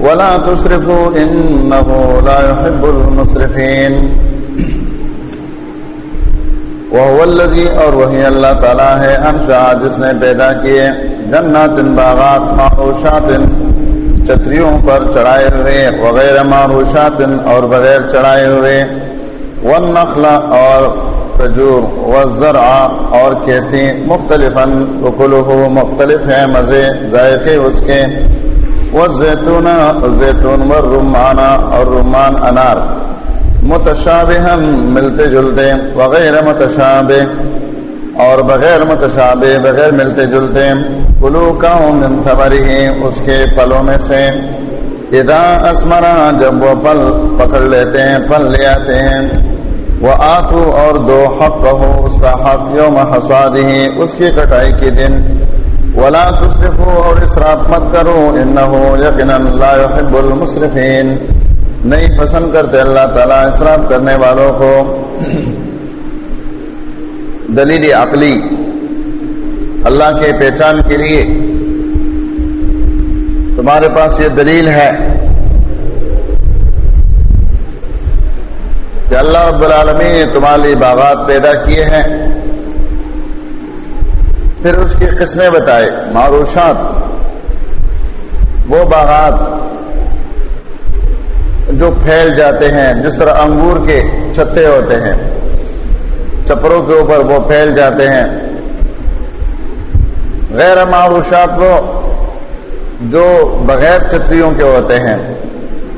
ولا تسرفوا إنه لا يحب المسرفين. وهو الذي، اور وہی اللہ تعالیٰ ہے انشاء جس نے پیدا کیے جنات، باغات، معروشات چتریوں پر چڑھائے ہوئے، وغیر معروشات اور بغیر چڑھائے ہوئے، والنخل اور کجور والزرع اور کھیتی مختلف اکلہ مختلف ہے مزے، ذائقے اس کے۔ والزیتون زیتون زیتون و والرمان اور رمان انار. متشابہ ملتے جلتے، وغیر متشابہ اور بغیر متشابہ، بغیر ملتے جلتے، کلو کاؤں من ثمرہ، اس کے پلوں میں سے۔ اذا اسمرا جب وہ پل پکڑ لیتے ہیں پل لے آتے ہیں۔ وہ آتو اور دو حق ہو اس کا حق یوم حسوادہ اس کی کٹائی کے دن۔ ولا تصرفوا اور اسراف مت کرو انه یقینا لا يحب المسرفين نہیں پسند کرتے اللہ تعالیٰ اسراف کرنے والوں کو۔ دلیل عقلی۔ اللہ کے پہچان کے لیے۔ تمہارے پاس یہ دلیل ہے کہ اللہ رب العالمین نے تمہارے لیے باغات پیدا کیے ہیں۔ پھر اس کی قسمیں بتائے، معروشات، وہ باغات جو پھیل جاتے ہیں، جس طرح انگور کے چھتے ہوتے ہیں، چپروں کے اوپر وہ پھیل جاتے ہیں۔ غیر معروشات وہ جو بغیر چتریوں کے ہوتے ہیں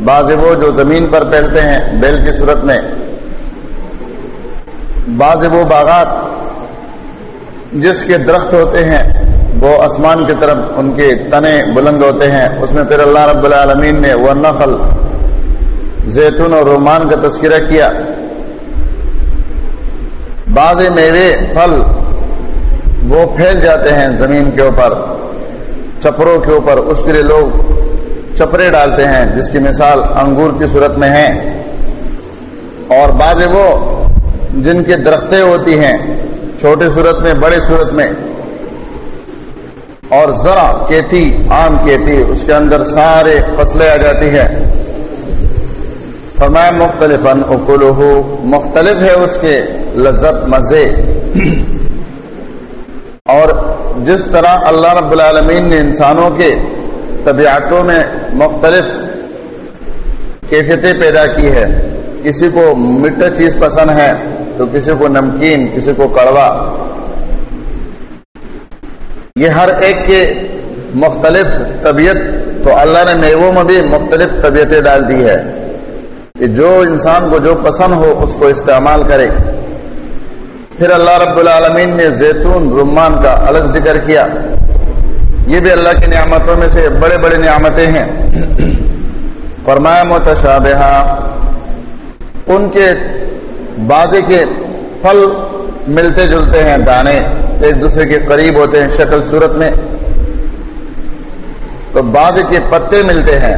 بعض وہ جو زمین پر پھیلتے ہیں، بیل کی صورت میں۔ بعض وہ باغات جس کے درخت ہوتے ہیں، وہ آسمان کی طرف ان کے تنے بلند ہوتے ہیں۔ اس میں پھر اللہ رب العالمین نے وہ نقل زیتون اور رومان کا تذکرہ کیا۔ بعض میوے، پھل، وہ پھیل جاتے ہیں زمین کے اوپر، چپروں کے اوپر۔ اس کے لیے لوگ چپرے ڈالتے ہیں، جس کی مثال انگور کی صورت میں ہے۔ اور بعض وہ جن کے درختیں ہوتی ہیں چھوٹی صورت میں بڑی صورت میں۔ اور ذرا کیتی، عام کیتی، اس کے اندر سارے فصلیں آ جاتی ہے فرمایا مختلف مختلف ہے اس کے لذت مزے۔ اور جس طرح اللہ رب العالمین نے انسانوں کے طبیعتوں میں مختلف کیفیتیں پیدا کی ہے کسی کو میٹھا چیز پسند ہے تو کسی کو نمکین، کسی کو کڑوا۔ یہ ہر ایک کے مختلف طبیعت، تو اللہ نے میووں میں بھی مختلف طبیعتیں ڈال دی ہے۔ کہ جو انسان کو جو پسند ہو، اس کو استعمال کرے۔ پھر اللہ رب العالمین نے زیتون، رمان کا الگ ذکر کیا۔ یہ بھی اللہ کی نعمتوں میں سے بڑے بڑے نعمتیں ہیں۔ فرمایا متشابہ ان کے بازے کے پھل ملتے جلتے ہیں، دانے ایک دوسرے کے قریب ہوتے ہیں، شکل صورت میں۔ تو بعض کے پتے ملتے ہیں،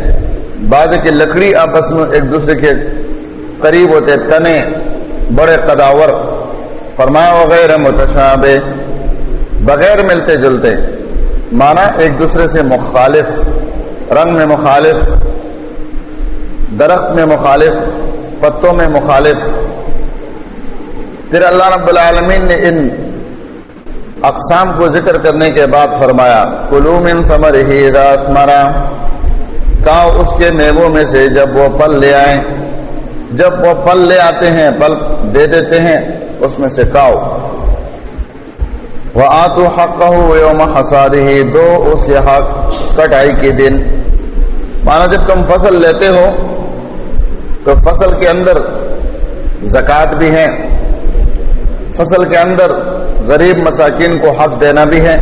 بعض کی لکڑی آپس میں ایک دوسرے کے قریب ہوتے تنے، بڑے قداور۔ فرمایا وغیرہ متشابہ، بغیر ملتے جلتے۔ مانا ایک دوسرے سے مخالف، رنگ میں مخالف، درخت میں مخالف، پتوں میں مخالف۔ پھر اللہ رب العالمین نے ان اقسام کو ذکر کرنے کے بعد فرمایا کلوم ان سمر ہی راسمارا کاؤ اس کے میووں میں سے جب وہ پل لے آئیں، جب وہ پل لے آتے ہیں پل دے دیتے ہیں، اس میں سے کاؤ۔ وہ آتو حق یوم ہی دو اس کے حق کٹائی کے دن۔ مانا جب تم فصل لیتے ہو، تو فصل کے اندر زکوٰۃ بھی ہے فصل کے اندر غریب مساکین کو حق دینا بھی ہے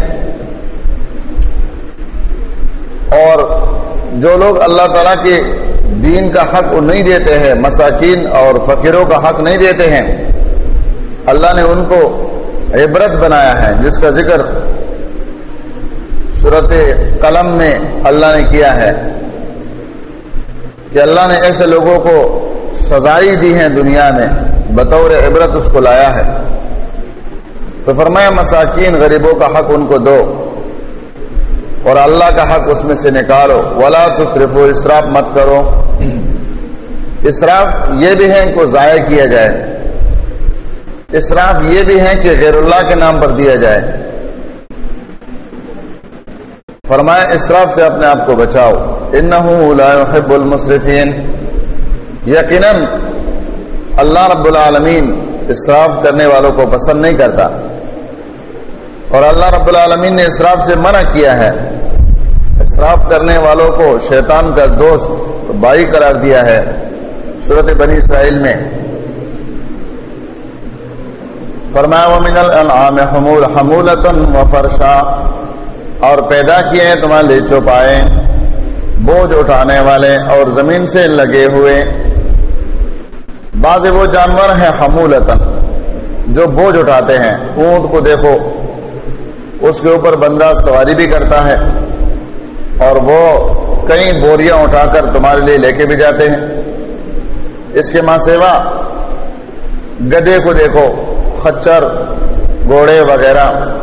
اور جو لوگ اللہ تعالیٰ کی دین کا حق وہ نہیں دیتے ہیں، مساکین اور فقیروں کا حق نہیں دیتے ہیں، اللہ نے ان کو عبرت بنایا ہے، جس کا ذکر صورت قلم میں اللہ نے کیا ہے کہ اللہ نے ایسے لوگوں کو سزائی دی ہے دنیا میں، بطور عبرت اس کو لایا ہے۔ تو فرمایا مساکین غریبوں کا حق ان کو دو اور اللہ کا حق اس میں سے نکالو۔ ولا تو صرف اسراف مت کرو۔ اسراف یہ بھی ہے ان کو ضائع کیا جائے۔ اسراف یہ بھی ہے کہ غیر اللہ کے نام پر دیا جائے۔ فرمایا اسراف سے اپنے آپ کو بچاؤ۔ يحب المصرفین یقیناً اللہ رب العالمین اسراف کرنے والوں کو پسند نہیں کرتا۔ اور اللہ رب العالمین نے اسراف سے منع کیا ہے۔ اسراف کرنے والوں کو شیطان کا دوست بائی قرار دیا ہے۔ صورت بنی اسرائیل میں۔ فرمایا، ومن الانعام حمول حمولتا و فرشا اور پیدا کیے ہیں تمہارے لیے چوپائے بوجھ اٹھانے والے اور زمین سے لگے ہوئے۔ بعض وہ جانور ہیں حمولتا جو بوجھ اٹھاتے ہیں۔ اونٹ کو دیکھو۔ اس کے اوپر بندہ سواری بھی کرتا ہے اور وہ کئی بوریاں اٹھا کر تمہارے لیے لے کے بھی جاتے ہیں۔ اس کے ماں سیوا گدے کو دیکھو، خچر، گھوڑے وغیرہ۔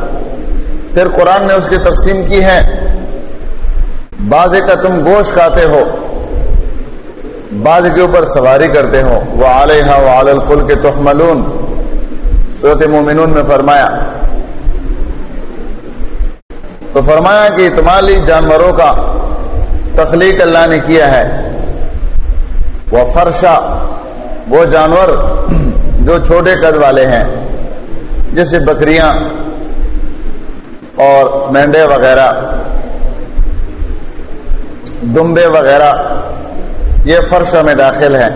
پھر قرآن نے اس کی تقسیم کی ہے۔ بازے کا تم گوشت کھاتے ہو باز کے اوپر سواری کرتے ہو۔ وہ علیہ و الفل کے تحملون۔ صورت مومنون میں فرمایا تو فرمایا کہ تمہاری جانوروں کا تخلیق اللہ نے کیا ہے۔ وہ فرشا وہ جانور جو چھوٹے قد والے ہیں، جیسے بکریاں اور مینڈے وغیرہ، دمبے وغیرہ، یہ فرش میں داخل ہیں۔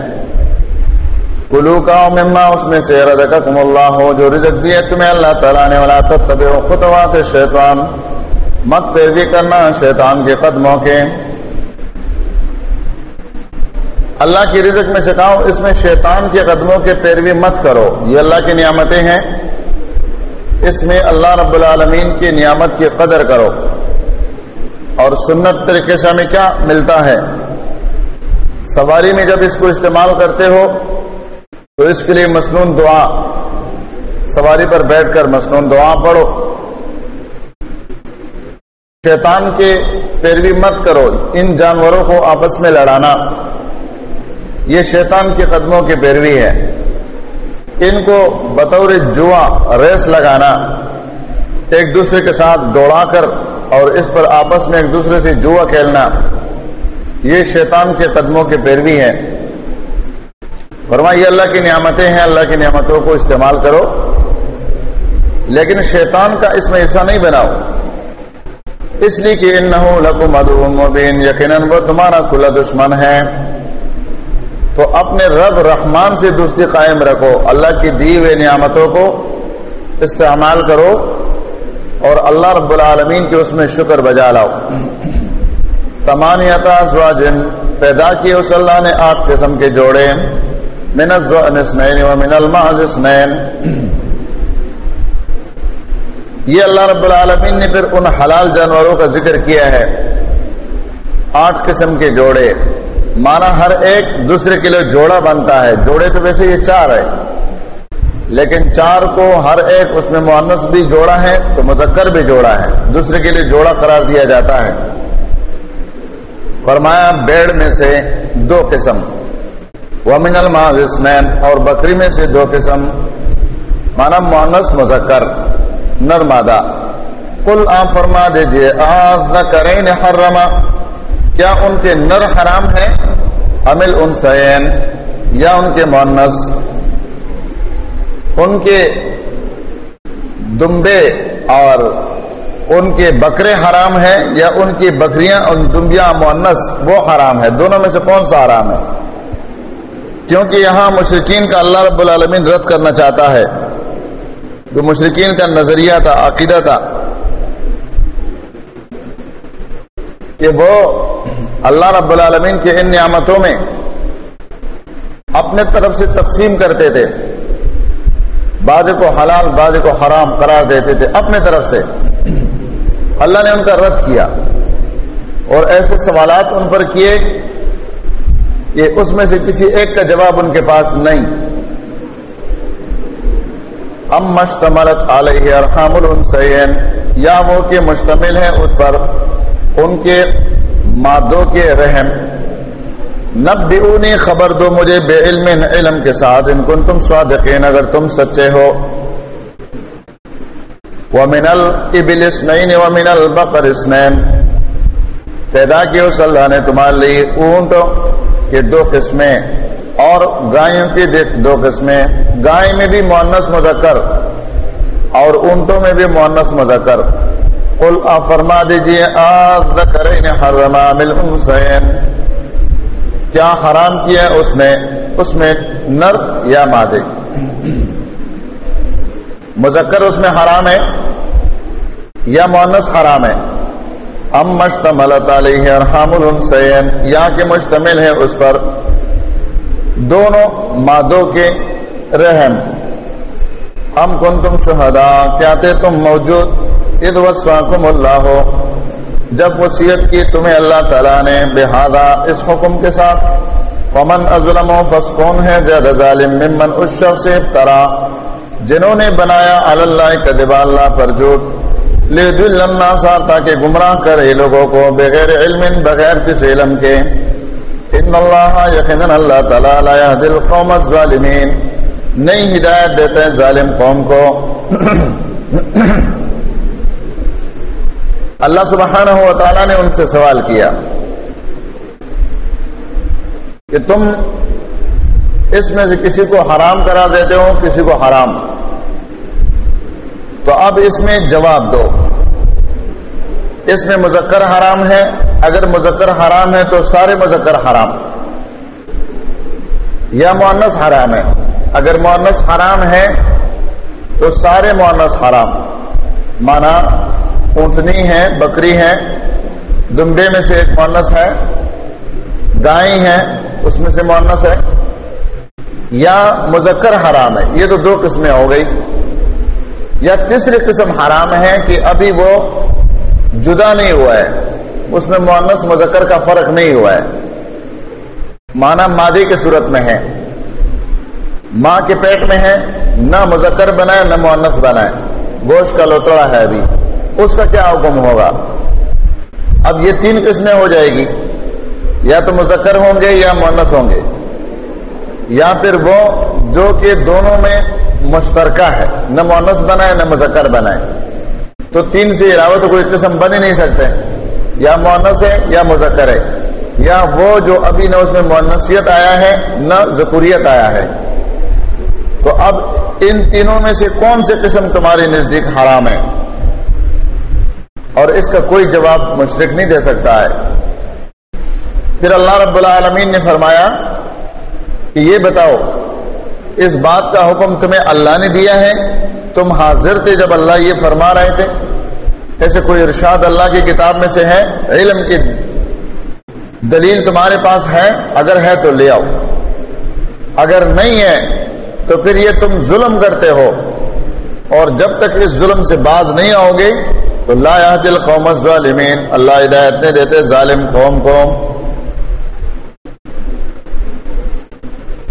کلو کا مما، اس میں سے رزقکم اللہ ہو جو رزق دیے تمہیں اللہ تعالیٰ نے۔ والا تب خطوات شیطان مت پیروی کرنا، شیطان کے قدموں کے۔ اللہ کی رزق میں سکھاؤ اس میں شیطان کے قدموں کے پیروی مت کرو۔ یہ اللہ کی نعمتیں ہیں۔ اس میں اللہ رب العالمین کی نعمت کی قدر کرو۔ اور سنت طریقے سے ہمیں کیا ملتا ہے؟ سواری میں جب اس کو استعمال کرتے ہو، تو اس کے لیے مصنون دعا۔ سواری پر بیٹھ کر مصنون دعا پڑھو۔ شیطان کے پیروی مت کرو، ان جانوروں کو آپس میں لڑانا۔ یہ شیطان کے قدموں کی پیروی ہے۔ ان کو بطور جوا ریس لگانا، ایک دوسرے کے ساتھ دوڑا کر اور اس پر آپس میں ایک دوسرے سے جوا کھیلنا۔ یہ شیطان کے قدموں کی پیروی ہے فرمائیے، اللہ کی نعمتیں ہیں، اللہ کی نعمتوں کو استعمال کرو۔ لیکن شیطان کا اس میں حصہ نہیں بناؤ۔ اس لیے کہ ان مدین یقیناً وہ تمہارا کھلا دشمن ہے۔ تو اپنے رب رحمان سے دوستی قائم رکھو، اللہ کی دی ہوئے نعمتوں کو استعمال کرو اور اللہ رب العالمین کے اس میں شکر بجا لاؤ۔ تمانیتا جن پیدا کیے اس اللہ نے آٹھ قسم کے جوڑے، من الزنین و من الماز اسنین یہ اللہ رب العالمین نے پھر ان حلال جانوروں کا ذکر کیا ہے۔ آٹھ قسم کے جوڑے۔ مانا ہر ایک دوسرے کے لیے جوڑا بنتا ہے۔ جوڑے تو ویسے یہ چار ہے لیکن چار کو ہر ایک اس میں معنس بھی جوڑا ہے تو مذکر بھی جوڑا ہے۔ دوسرے کے لیے جوڑا قرار دیا جاتا ہے۔ فرمایا، بیڑ میں سے دو قسم۔ ومن الماز اسنین اور بکری میں سے دو قسم۔ مانا معنس مذکر۔ نر مادہ کل آپ فرما دیجیے آ کریں حرما کیا ان کے نر حرام ہیں؟ امل ان سین یا ان کے مونس ان کے دمبے اور ان کے بکرے حرام ہیں یا ان کی بکریاں ان دمبیاں مونس وہ حرام ہے دونوں میں سے کون سا حرام ہے؟ کیونکہ یہاں مشرقین کا اللہ رب العالمین رد کرنا چاہتا ہے۔ جو مشرقین کا نظریہ تھا، عقیدہ تھا، کہ وہ اللہ رب العالمین کے ان نعمتوں میں اپنے طرف سے تقسیم کرتے تھے۔ بعض کو حلال بعض کو حرام قرار دیتے تھے اپنے طرف سے۔ اللہ نے ان کا رد کیا۔ اور ایسے سوالات ان پر کیے کہ اس میں سے کسی ایک کا جواب ان کے پاس نہیں۔ ام مشتملت علیہ ارحام السین یا وہ کہ مشتمل ہے اس پر، ان کے مادوں کے رحم۔ نب خبر دو مجھے بے علم علم کے ساتھ، ان کن تم صادقین، اگر تم سچے ہو۔ ومن الابل اسنین ومن البقر اسنین پیدا کیا اس اللہ نے تمہارے لیے اونٹ کے دو قسمیں اور گایوں کی دو قسمیں۔ گائے میں بھی مونس مذکر اور اونٹوں میں بھی مونس مذکر۔ قل فرما دیجیے کیا حرام کیا اس نے؟ اس میں نر یا مادے۔ مذکر اس میں حرام ہے یا مونس حرام ہے؟ ام مشتمل علیہ ارحام السین یا کہ مشتمل ہے اس پر۔ دونوں مادوں کے رحم۔ ہم کن تم شہدا کیا تھے تم موجود؟ اد وسواکم اللہ۔ ہو جب وسیعت کی تمہیں اللہ تعالیٰ نے بحادہ اس حکم کے ساتھ۔ ومن ازلم و فسکون ہے، زیادہ ظالم ممن اس شخص سے افطرا، جنہوں نے بنایا اللہ کدبا اللہ پر جھوٹ۔ لے دل تاکہ گمراہ کرے لوگوں کو بغیر علم، بغیر کس علم کے۔ ان اللہ یقینا اللہ تعالیٰ دل قوم الظالمین۔ نئی ہدایت دیتے ہیں ظالم قوم کو۔ اللہ سبحانہ و تعالیٰ نے ان سے سوال کیا کہ تم اس میں سے کسی کو حرام کرا دیتے ہو، کسی کو حرام۔ تو اب اس میں جواب دو۔ اس میں مذکر حرام ہے، اگر مذکر حرام ہے تو سارے مذکر حرام۔ یا مونس حرام ہے۔ اگر مونس حرام ہے تو سارے مونس حرام۔ مانا اونٹنی ہے، بکری ہے، دمبے میں سے ایک مونس ہے گائے ہے اس میں سے مونس ہے، یا مذکر حرام ہے۔ یہ تو دو قسمیں ہو گئی۔ یا تیسری قسم حرام ہے کہ ابھی وہ جدا نہیں ہوا ہے، اس میں مونس مذکر کا فرق نہیں ہوا ہے۔ مانا مادی کی صورت میں ہے۔ ماں کے پیٹ میں ہے، نہ مذکر بنائے، نہ مونس بنائے۔ گوشت کا لوتڑا ہے ابھی۔ اس کا کیا حکم ہوگا؟ اب یہ تین قسمیں ہو جائے گی۔ یا تو مذکر ہوں گے یا مونس ہوں گے۔ یا پھر وہ جو کہ دونوں میں مشترکہ ہے۔ نہ مونس بنائے، نہ مذکر بنائے۔ تو تین سے علاوہ تو کوئی قسم بن ہی نہیں سکتے۔ یا مونس ہے یا مذکر ہے۔ یا وہ جو ابھی نہ اس میں مونسیت آیا ہے، نہ ذکوریت آیا ہے۔ تو اب ان تینوں میں سے کون سے قسم تمہاری نزدیک حرام ہے اور اس کا کوئی جواب مشرق نہیں دے سکتا ہے۔ پھر اللہ رب العالمین نے فرمایا کہ یہ بتاؤ، اس بات کا حکم تمہیں اللہ نے دیا ہے؟ تم حاضر تھے جب اللہ یہ فرما رہے تھے؟ ایسے کوئی ارشاد اللہ کی کتاب میں سے ہے؟ علم کی دلیل تمہارے پاس ہے؟ اگر ہے تو لے آؤ۔ اگر نہیں ہے تو پھر یہ تم ظلم کرتے ہو اور جب تک اس ظلم سے باز نہیں آؤ گے تو لا دل قوم ظالمین اللہ ہدایت نے دیتے، ظالم قوم کو۔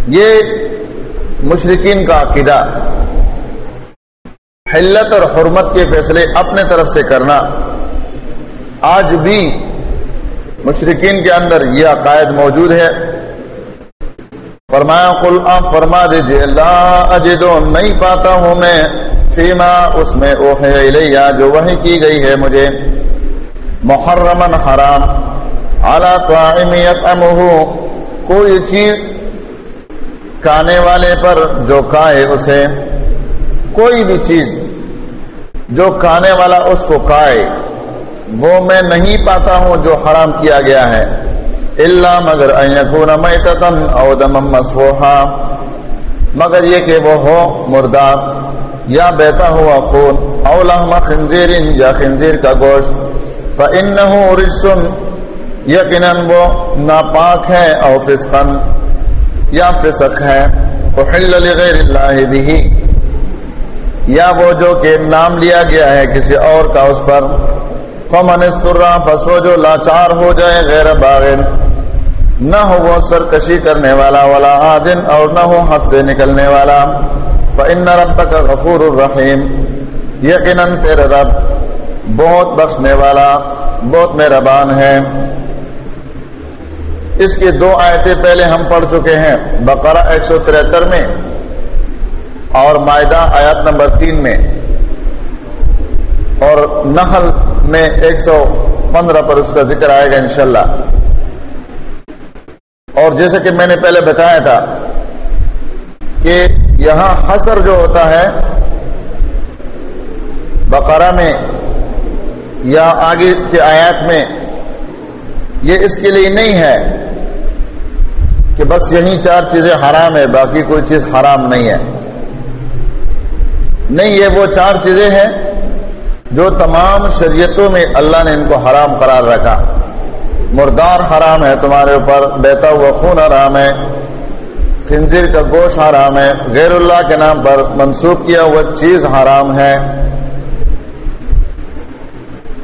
یہ مشرقین کا عقیدہ۔ حلت اور حرمت کے فیصلے اپنے طرف سے کرنا۔ آج بھی مشرقین کے اندر یہ عقائد موجود ہے فرمایا، قل آپ فرما دیجیے اللہ اجدو، نہیں پاتا ہوں میں، فیما، اس میں الیہ، جو وہی کی گئی ہے مجھے۔ محرمن حرام اعلیٰ تو کوئی چیز کھانے والے پر جو کھائے اسے، کوئی بھی چیز جو کھانے والا اس کو کھائے، وہ میں نہیں پاتا ہوں جو حرام کیا گیا ہے۔ اللہ مگر میتتن او دم مسفوحا مگر یہ کہ وہ ہو مردار، یا بیتا ہوا خون، او لحم خنزیر، یا خنزیر کا گوشت۔ فَإِنَّهُ رِجْسٌ، یقیناً وہ ناپاک ہے او فسقن یا فسق ہے۔ احل لغیر اللہ بھی یا وہ جو کہ نام لیا گیا ہے کسی اور کا اس پر۔ فمن استرا پس وہ جو لاچار ہو جائے غیر باغن نہ ہو وہ سرکشی کرنے والا والا عادن اور نہ ہو حد سے نکلنے والا۔ فإن ربک غفور الرحیم یقیناً تیرے رب بہت بخشنے والا، بہت مہربان ہے۔ اس کی دو آیتیں پہلے ہم پڑھ چکے ہیں، بقرہ ایک سو تریہتر میں اور معدہ آیات نمبر تین میں۔ اور نحل میں ایک سو پندرہ پر اس کا ذکر آئے گا انشاءاللہ۔ اور جیسے کہ میں نے پہلے بتایا تھا کہ یہاں حسر جو ہوتا ہے، بقرہ میں یا آگے کے آیات میں، یہ اس کے لیے نہیں ہے کہ بس یہی چار چیزیں حرام ہے باقی کوئی چیز حرام نہیں ہے۔ نہیں، یہ وہ چار چیزیں ہیں جو تمام شریعتوں میں اللہ نے ان کو حرام قرار رکھا۔ مردار حرام ہے تمہارے اوپر، بیتا ہوا خون حرام ہے، خنزیر کا گوشت حرام ہے، غیر اللہ کے نام پر منسوخ کیا ہوا چیز حرام ہے۔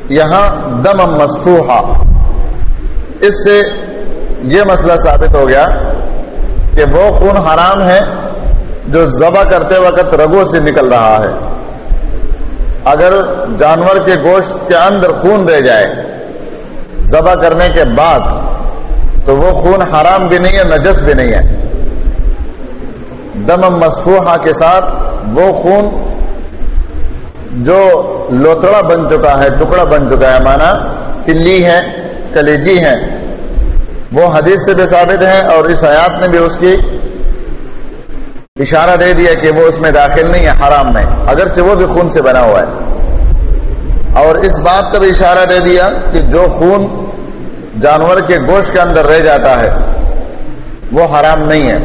یہاں دم مستوحا اس سے یہ مسئلہ ثابت ہو گیا کہ وہ خون حرام ہے جو ذبح کرتے وقت رگوں سے نکل رہا ہے۔ اگر جانور کے گوشت کے اندر خون رہ جائے ذبح کرنے کے بعد تو وہ خون حرام بھی نہیں ہے، نجس بھی نہیں ہے۔ دم مصفوحہ کے ساتھ وہ خون جو لوتڑا بن چکا ہے، ٹکڑا بن چکا ہے مانا تلی ہے، کلیجی ہے۔ وہ حدیث سے بھی ثابت ہے اور اس حیات نے بھی اس کی اشارہ دے دیا کہ وہ اس میں داخل نہیں ہے، حرام میں۔ اگرچہ وہ بھی خون سے بنا ہوا ہے۔ اور اس بات کا بھی اشارہ دے دیا کہ جو خون جانور کے گوشت کے اندر رہ جاتا ہے، وہ حرام نہیں ہے۔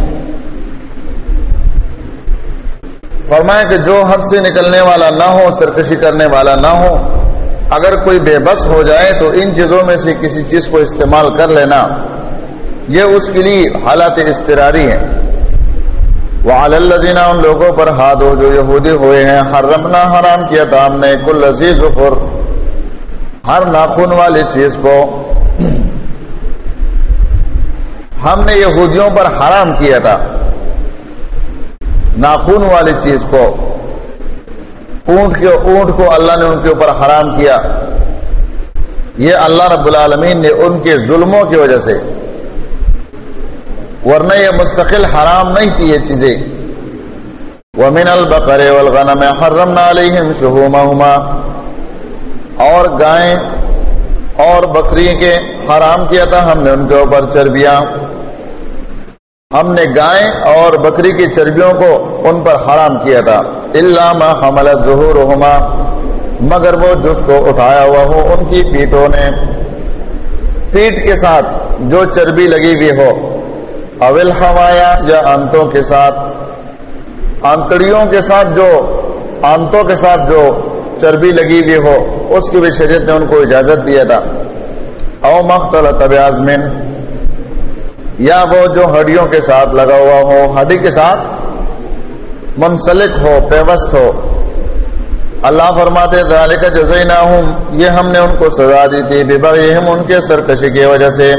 فرمایا کہ جو حد سے نکلنے والا نہ ہو، سرکشی کرنے والا نہ ہو، اگر کوئی بے بس ہو جائے تو ان چیزوں میں سے کسی چیز کو استعمال کر لینا۔ یہ اس کے لیے حالات استراری ہیں وعلی الذین ان لوگوں پر ہاتھ ہو، جو یہودی ہوئے ہیں، حرمنا حرام کیا تھا ہم نے، کل عزیز ہر ناخن والی چیز کو ہم نے یہودیوں پر حرام کیا تھا۔ ناخون والی چیز کو، اونٹ کے، اونٹ کو اللہ نے ان کے اوپر حرام کیا۔ یہ اللہ رب العالمین نے ان کے ظلموں کی وجہ سے۔ ورنہ یہ مستقل حرام نہیں تھی یہ چیزیں۔ ومن البقر والغنم حرمنا علیہم شہومہما اور گائیں اور بکری کے حرام کیا تھا، ہم نے ان کے اوپر چربیاں۔ ہم نے گائیں اور بکری کی چربیوں کو ان پر حرام کیا تھا۔ اللہ ما حملت ظہورہما مگر وہ جس کو اٹھایا ہوا ہو، ان کی پیٹوں نے پیٹ کے ساتھ جو چربی لگی ہوئی ہو، اول ہوایا یا انتوں کے ساتھ، آنتڑیوں کے ساتھ جو، آنتوں کے ساتھ جو چربی لگی ہوئی ہو، اس کی بھی شریعت نے ان کو اجازت دیا تھا۔ او مختلط بیازمن یا وہ جو ہڈیوں کے ساتھ لگا ہوا ہو، ہڈی کے ساتھ منسلک ہو، پیوست ہو۔ اللہ فرماتے، ذالک جزیناہم، یہ ہم نے ان کو سزا دی تھی۔ ببغیہم، ان کے سرکشی کی وجہ سے۔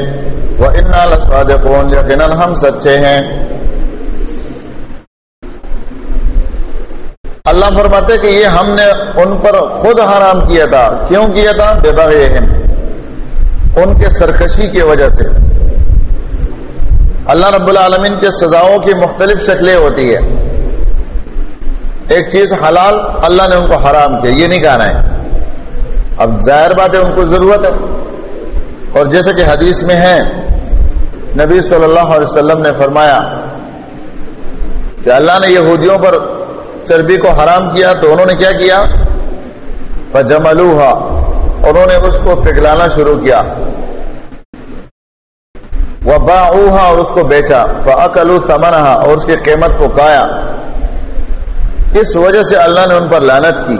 وَإِنَّا لَصَادِقُونَ، یقیناً ہم سچے ہیں۔ اللہ فرماتے کہ یہ ہم نے ان پر خود حرام کیا تھا۔ کیوں کیا تھا؟ ببغیہم، ان کے سرکشی کی وجہ سے۔ اللہ رب العالمین کے سزاؤں کی مختلف شکلیں ہوتی ہے ایک چیز حلال اللہ نے ان کو حرام کیا، یہ نہیں کہنا ہے۔ اب ظاہر بات ہے ان کو ضرورت ہے۔ اور جیسے کہ حدیث میں ہے، نبی صلی اللہ علیہ وسلم نے فرمایا کہ اللہ نے یہودیوں پر چربی کو حرام کیا تو انہوں نے کیا کیا؟ فجملوہا انہوں نے اس کو پگلانا شروع کیا۔ وباعوہا اور اس کو بیچا۔ فاکلوا ثمنہا اور اس کی قیمت کو کایا۔ اس وجہ سے اللہ نے ان پر لعنت کی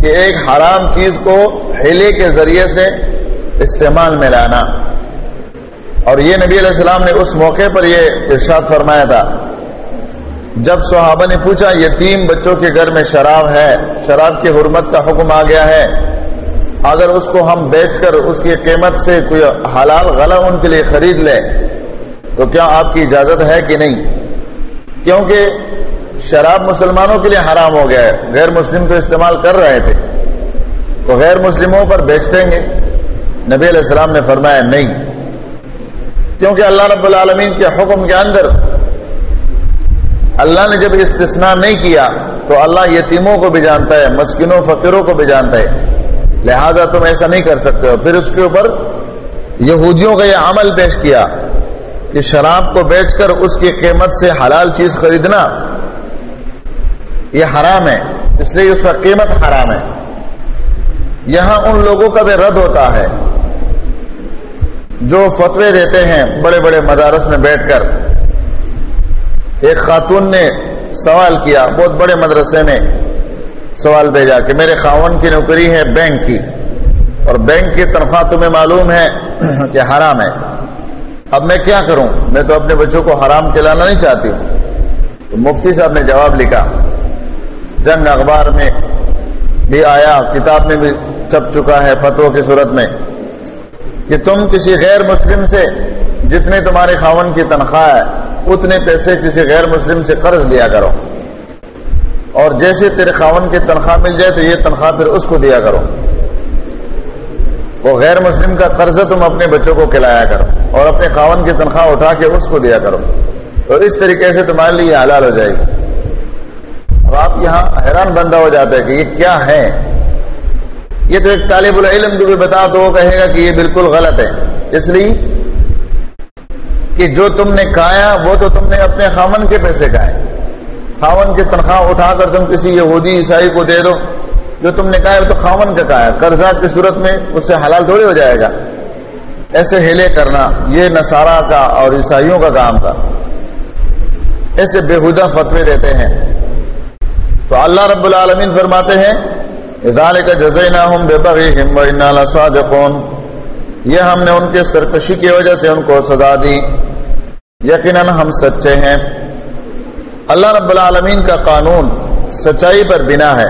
کہ ایک حرام چیز کو ہیلے کے ذریعے سے استعمال میں لانا۔ اور یہ نبی علیہ السلام نے اس موقع پر یہ ارشاد فرمایا تھا۔ جب صحابہ نے پوچھا، یتیم بچوں کے گھر میں شراب ہے، شراب کی حرمت کا حکم آ گیا ہے۔ اگر اس کو ہم بیچ کر اس کی قیمت سے کوئی حلال غلہ ان کے لیے خرید لے تو کیا آپ کی اجازت ہے کہ نہیں؟ کیونکہ شراب مسلمانوں کے لیے حرام ہو گیا ہے، غیر مسلم تو استعمال کر رہے تھے۔ تو غیر مسلموں پر بیچ دیں گے۔ نبی علیہ السلام نے فرمایا، نہیں۔ کیونکہ اللہ رب العالمین کے حکم کے اندر اللہ نے جب استثناء نہیں کیا، تو اللہ یتیموں کو بھی جانتا ہے، مسکینوں، فقیروں کو بھی جانتا ہے۔ لہذا تم ایسا نہیں کر سکتے ہو۔ پھر اس کے اوپر یہودیوں کا یہ عمل پیش کیا کہ شراب کو بیچ کر اس کی قیمت سے حلال چیز خریدنا، یہ حرام ہے، اس لیے اس کا قیمت حرام ہے۔ یہاں ان لوگوں کا بھی رد ہوتا ہے جو فتوے دیتے ہیں بڑے بڑے مدارس میں بیٹھ کر۔ ایک خاتون نے سوال کیا، بہت بڑے مدرسے میں سوال بھیجا کہ میرے خاون کی نوکری ہے بینک کی اور بینک کی تنخواہ تمہیں معلوم ہے کہ حرام ہے۔ اب میں کیا کروں؟ میں تو اپنے بچوں کو حرام کھلانا نہیں چاہتی۔ ہوں تو مفتی صاحب نے جواب لکھا۔ جنگ اخبار میں بھی آیا، کتاب میں بھی چھپ چکا ہے فتو کی صورت میں کہ تم کسی غیر مسلم سے جتنے تمہارے خاون کی تنخواہ ہے، اتنے پیسے کسی غیر مسلم سے قرض لیا کرو۔ اور جیسے تیرے خاون کی تنخواہ مل جائے تو یہ تنخواہ پھر اس کو دیا کرو۔ وہ غیر مسلم کا قرض تم اپنے بچوں کو کھلایا کرو اور اپنے خاون کی تنخواہ اٹھا کے اس کو دیا کرو۔ تو اس طریقے سے تمہارے لیے یہ حلال ہو جائے گی۔ اب آپ یہاں حیران بندہ ہو جاتا ہے کہ یہ کیا ہے یہ تو ایک طالب العلم کو بھی بتا تو وہ کہے گا کہ یہ بالکل غلط ہے۔ اس لیے کہ جو تم نے کھایا وہ تو تم نے اپنے خامن کے پیسے کھائے۔ خاون کی تنخواہ اٹھا کر تم کسی یہودی عیسائی کو دے دو، جو تم نے کہا ہے تو خاون کا کہا ہے۔ قرضہ کی صورت میں اس سے حلال تھوڑی ہو جائے گا۔ ایسے ہیلے کرنا، یہ نصارہ کا اور عیسائیوں کا کام تھا۔ ایسے بےحدہ فتوے دیتے ہیں۔ تو اللہ رب العالمین فرماتے ہیں ادارے کا جزے نہ ہوں بے بغی یہ ہم نے ان کے سرکشی کی وجہ سے ان کو سزا دی۔ یقیناً ہم سچے ہیں۔ اللہ رب العالمین کا قانون سچائی پر بنا ہے۔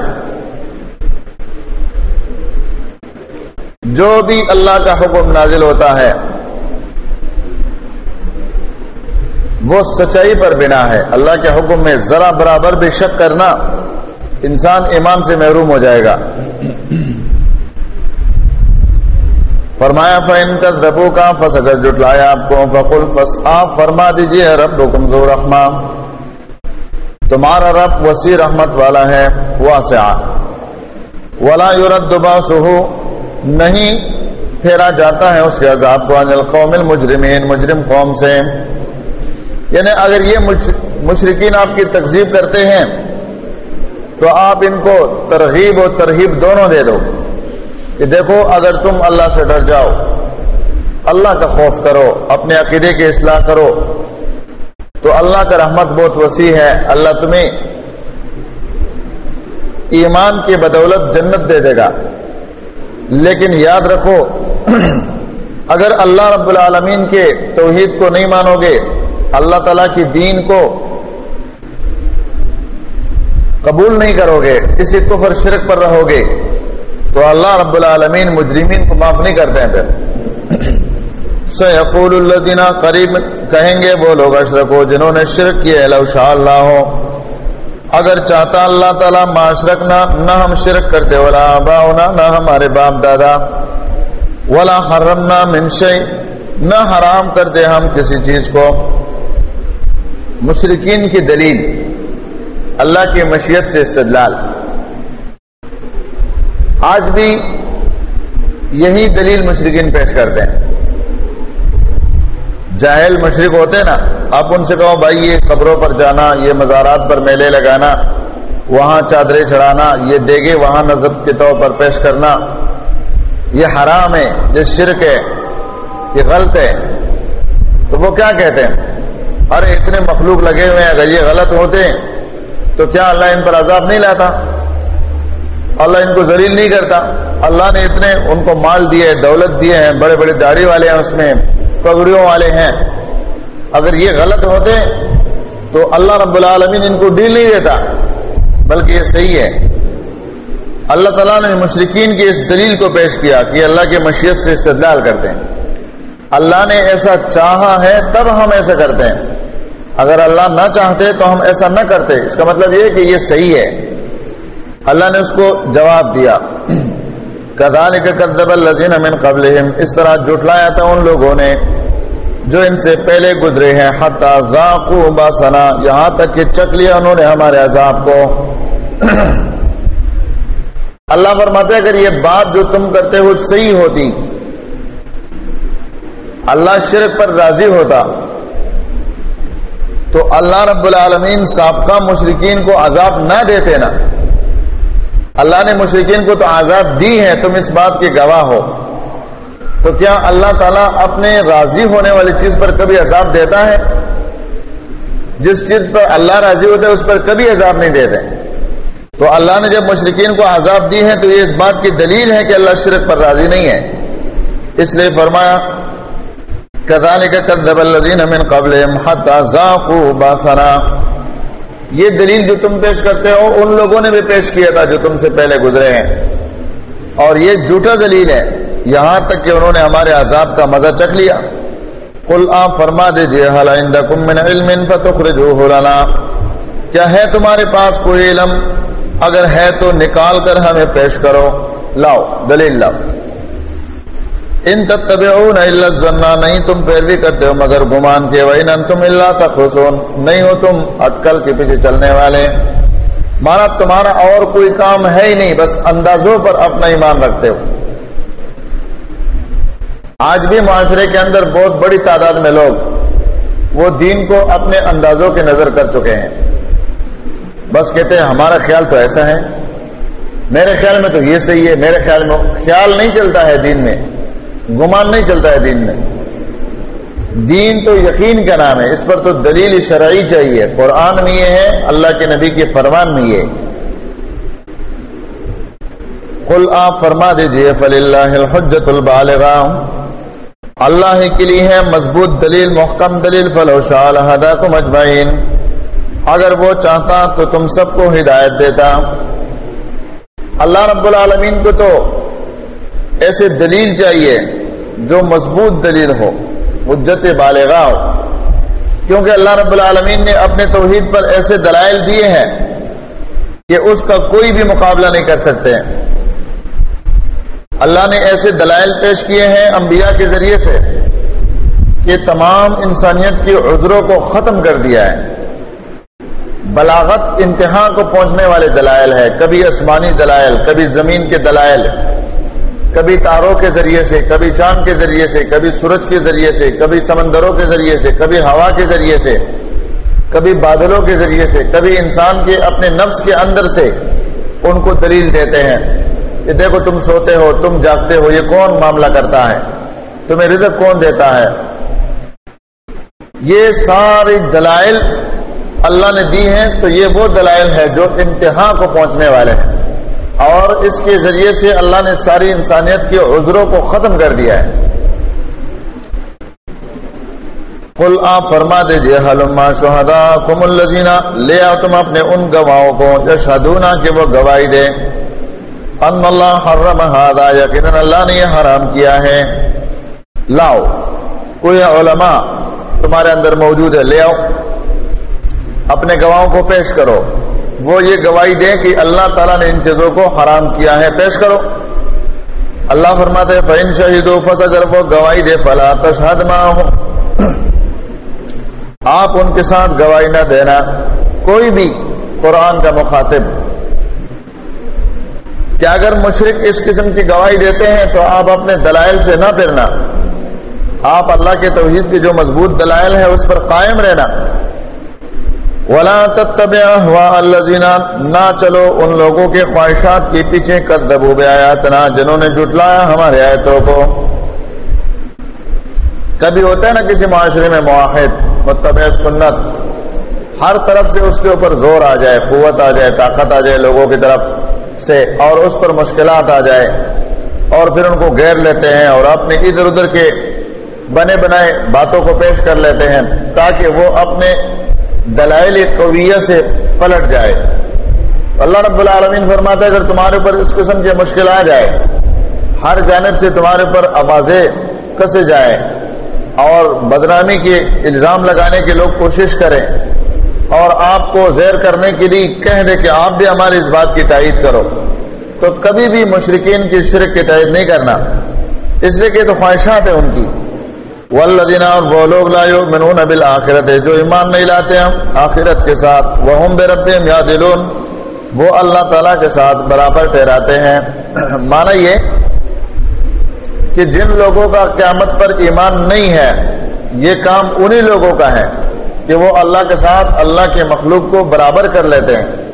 جو بھی اللہ کا حکم نازل ہوتا ہے، وہ سچائی پر بنا ہے۔ اللہ کے حکم میں ذرا برابر بھی شک کرنا انسان ایمان سے محروم ہو جائے گا۔ فرمایا فن کا زبو کا فس اگر جٹلایا آپ کو۔ فقل فس آپ فرما دیجیے رب کمزور رحمان تمہارا رب وسیع رحمت والا ہے واسع ولا یورت باسہو، نہیں پھیرا جاتا ہے اس کے عذاب کو۔ انجل قوم المجرمین، مجرم قوم سے۔ یعنی اگر یہ مشرقین آپ کی تقزیب کرتے ہیں، تو آپ ان کو ترغیب اور ترغیب دونوں دے دو۔ کہ دیکھو، اگر تم اللہ سے ڈر جاؤ، اللہ کا خوف کرو، اپنے عقیدے کی اصلاح کرو تو اللہ کا رحمت بہت وسیع ہے۔ اللہ تمہیں ایمان کی بدولت جنت دے دے گا۔ لیکن یاد رکھو، اگر اللہ رب العالمین کے توحید کو نہیں مانو گے، اللہ تعالی کی دین کو قبول نہیں کرو گے، اسی کفر شرک پر رہو گے، تو اللہ رب العالمین مجرمین کو معاف نہیں کرتے ہیں پھر سیقول اللہ دینا قریب کہیں گے وہ لوگ اشرکو جنہوں نے شرک کیا لو شاء اللہ ہو۔ اگر چاہتا اللہ تعالیٰ معاشرک نہ نہ ہم شرک کرتے، ولا باؤنا نہ ہمارے باپ دادا۔ ولا حرم نہ منشی نہ حرام کرتے ہم کسی چیز کو۔ مشرقین کی دلیل، اللہ کی مشیت سے استدلال۔ آج بھی یہی دلیل مشرقین پیش کرتے ہیں۔ جاہل مشرق ہوتے نا آپ ان سے کہو بھائی یہ قبروں پر جانا، یہ مزارات پر میلے لگانا، وہاں چادریں چڑھانا، یہ دیگے وہاں نظر کے طور پر پیش کرنا، یہ حرام ہے، یہ شرک ہے، یہ غلط ہے۔ تو وہ کیا کہتے ہیں؟ ارے اتنے مخلوق لگے ہوئے ہیں، اگر یہ غلط ہوتے تو کیا اللہ ان پر عذاب نہیں لاتا؟ اللہ ان کو ذلیل نہیں کرتا۔ اللہ نے اتنے ان کو مال دیے، دولت دیے ہیں، بڑے بڑے داڑھی والے ہیں اس میں۔ پگڑیوں والے ہیں۔ اگر یہ غلط ہوتے تو اللہ رب العالمین ان کو ڈیل نہیں دیتا، بلکہ یہ صحیح ہے۔ اللہ تعالیٰ نے مشرقین کی اس دلیل کو پیش کیا کہ اللہ کی مشیت سے استدلال کرتے ہیں۔ اللہ نے ایسا چاہا ہے تب ہم ایسا کرتے ہیں۔ اگر اللہ نہ چاہتے تو ہم ایسا نہ کرتے۔ اس کا مطلب یہ کہ یہ صحیح ہے۔ اللہ نے اس کو جواب دیا۔ کدال کدب الزین قبل اس طرح جٹلایا تھا ان لوگوں نے۔ جو ان سے پہلے گزرے ہیں، حتی ذاقو باسنا، یہاں تک کہ چک لیا انہوں نے ہمارے عذاب کو۔ اللہ فرماتے اگر یہ بات جو تم کرتے ہو صحیح ہوتی، اللہ شرک پر راضی ہوتا، تو اللہ رب العالمین سابقہ مشرقین کو عذاب نہ دیتے نا۔ اللہ نے مشرقین کو تو عذاب دی ہے، تم اس بات کے گواہ ہو۔ تو کیا اللہ تعالیٰ اپنے راضی ہونے والی چیز پر کبھی عذاب دیتا ہے؟ جس چیز پر اللہ راضی ہوتا ہے، اس پر کبھی عذاب نہیں دیتے تو اللہ نے جب مشرقین کو عذاب دی ہے، تو یہ اس بات کی دلیل ہے کہ اللہ شرک پر راضی نہیں ہے۔ اس لیے فرمایا قبل باسنا یہ دلیل جو تم پیش کرتے ہو، ان لوگوں نے بھی پیش کیا تھا جو تم سے پہلے گزرے ہیں۔ اور یہ جھوٹا دلیل ہے۔ یہاں تک کہ انہوں نے ہمارے عذاب کا مزہ چکھ لیا۔ کل آپ فرما دیجیے کیا ہے تمہارے پاس کوئی علم؟ اگر ہے تو نکال کر ہمیں پیش کرو۔ لاؤ، دلیل لاؤ۔ ان تتبعون الا الظن، نہیں تم پیروی کرتے ہو، مگر گمان کے وین انتم الا تخرسون نہیں ہو تم اٹکل کے پیچھے چلنے والے۔ مانا تمہارا اور کوئی کام ہے ہی نہیں، بس اندازوں پر اپنا ایمان رکھتے ہو۔ آج بھی معاشرے کے اندر بہت بڑی تعداد میں لوگ وہ دین کو اپنے اندازوں کے نظر کر چکے ہیں۔ بس کہتے ہیں ہمارا خیال تو ایسا ہے۔ میرے خیال میں تو یہ صحیح ہے، میرے خیال میں خیال نہیں چلتا ہے دین میں، گمان نہیں چلتا ہے دین میں۔ دین تو یقین کا نام ہے، اس پر تو دلیل شرعی چاہیے۔ قرآن میں یہ ہے، اللہ کے نبی کے فرمان میں یہ کل آپ فرما دیجیے فل اللہ الحجت البالغ اللہ کے لیے ہے مضبوط دلیل، محکم دلیل، فلو شاہ کو مجمعین اگر وہ چاہتا تو تم سب کو ہدایت دیتا۔ اللہ رب العالمین کو تو ایسے دلیل چاہیے جو مضبوط دلیل ہو، حجت بالغا ہو۔ کیونکہ اللہ رب العالمین نے اپنے توحید پر ایسے دلائل دیے ہیں کہ اس کا کوئی بھی مقابلہ نہیں کر سکتے۔ اللہ نے ایسے دلائل پیش کیے ہیں انبیاء کے ذریعے سے کہ تمام انسانیت کی عذروں کو ختم کر دیا ہے۔ بلاغت انتہا کو پہنچنے والے دلائل ہے، کبھی آسمانی دلائل، کبھی زمین کے دلائل، کبھی تاروں کے ذریعے سے، کبھی چاند کے ذریعے سے، کبھی سورج کے ذریعے سے، کبھی سمندروں کے ذریعے سے، کبھی ہوا کے ذریعے سے، کبھی بادلوں کے ذریعے سے، کبھی انسان کے اپنے نفس کے اندر سے ان کو دلیل دیتے ہیں۔ کہ دیکھو تم سوتے ہو، تم جاگتے ہو، یہ کون معاملہ کرتا ہے؟ تمہیں رزق کون دیتا ہے؟ یہ ساری دلائل اللہ نے دی ہیں، تو یہ وہ دلائل ہے جو انتہا کو پہنچنے والے ہیں۔ اور اس کے ذریعے سے اللہ نے ساری انسانیت کے عذروں کو ختم کر دیا ہے۔ کل آپ فرما دیجیے حلما شہدا کم الزینہ لے آؤ تم اپنے ان گواہوں کو جو شدونا کہ وہ گواہی دے ان اللہ حرم ہادا یقین اللہ نے یہ حرام کیا ہے لاؤ کوئی علماء تمہارے اندر موجود ہے لے آؤ اپنے گواہوں کو پیش کرو وہ یہ گواہی دیں کہ اللہ تعالیٰ نے ان چیزوں کو حرام کیا ہے پیش کرو اللہ فرماتے فین شہید فس اگر وہ گواہی دے فلا تشہد ہو آپ ان کے ساتھ گواہی نہ دینا کوئی بھی قرآن کا مخاطب کہ اگر مشرق اس قسم کی گواہی دیتے ہیں تو آپ اپنے دلائل سے نہ پھرنا۔ آپ اللہ کے توحید کی جو مضبوط دلائل ہے اس پر قائم رہنا۔ ولا تتبع احواء نہ چلو ان لوگوں کے خواہشات کے پیچھے کذبوا بآیاتنا جنہوں نے جھٹلایا ہمارے آیتوں کو۔ کبھی ہوتا ہے نا کسی معاشرے میں معاہد متبع مطلب سنت، ہر طرف سے اس کے اوپر زور آ جائے، قوت آ جائے، طاقت آ جائے لوگوں کی طرف۔ سے اور اس پر مشکلات آ جائے اور پھر ان کو گیر لیتے ہیں اور اپنے ادھر ادھر کے بنے بنائے باتوں کو پیش کر لیتے ہیں تاکہ وہ اپنے دلائل قویہ سے پلٹ جائے۔ اللہ رب العالمین فرماتا ہے، اگر تمہارے اوپر اس قسم کی مشکل آ جائے، ہر جانب سے تمہارے اوپر آوازیں کسے جائے اور بدنامی کے الزام لگانے کے لوگ کوشش کریں۔ اور آپ کو زیر کرنے کے لیے کہہ دے کہ آپ بھی ہماری اس بات کی تائید کرو۔ تو کبھی بھی مشرقین کی شرک کی تائید نہیں کرنا۔ اس لیے کہ تو خواہشات ہیں ان کی۔ والذین اور وہ لوگ لا یؤمنون بالآخرت ہے جو ایمان نہیں لاتے ہیں آخرت کے ساتھ۔ وہم بربہم یعدلون وہ اللہ تعالیٰ کے ساتھ برابر ٹھہراتے ہیں۔ مانا یہ کہ جن لوگوں کا قیامت پر ایمان نہیں ہے، یہ کام انہی لوگوں کا ہے۔ کہ وہ اللہ کے ساتھ اللہ کے مخلوق کو برابر کر لیتے ہیں۔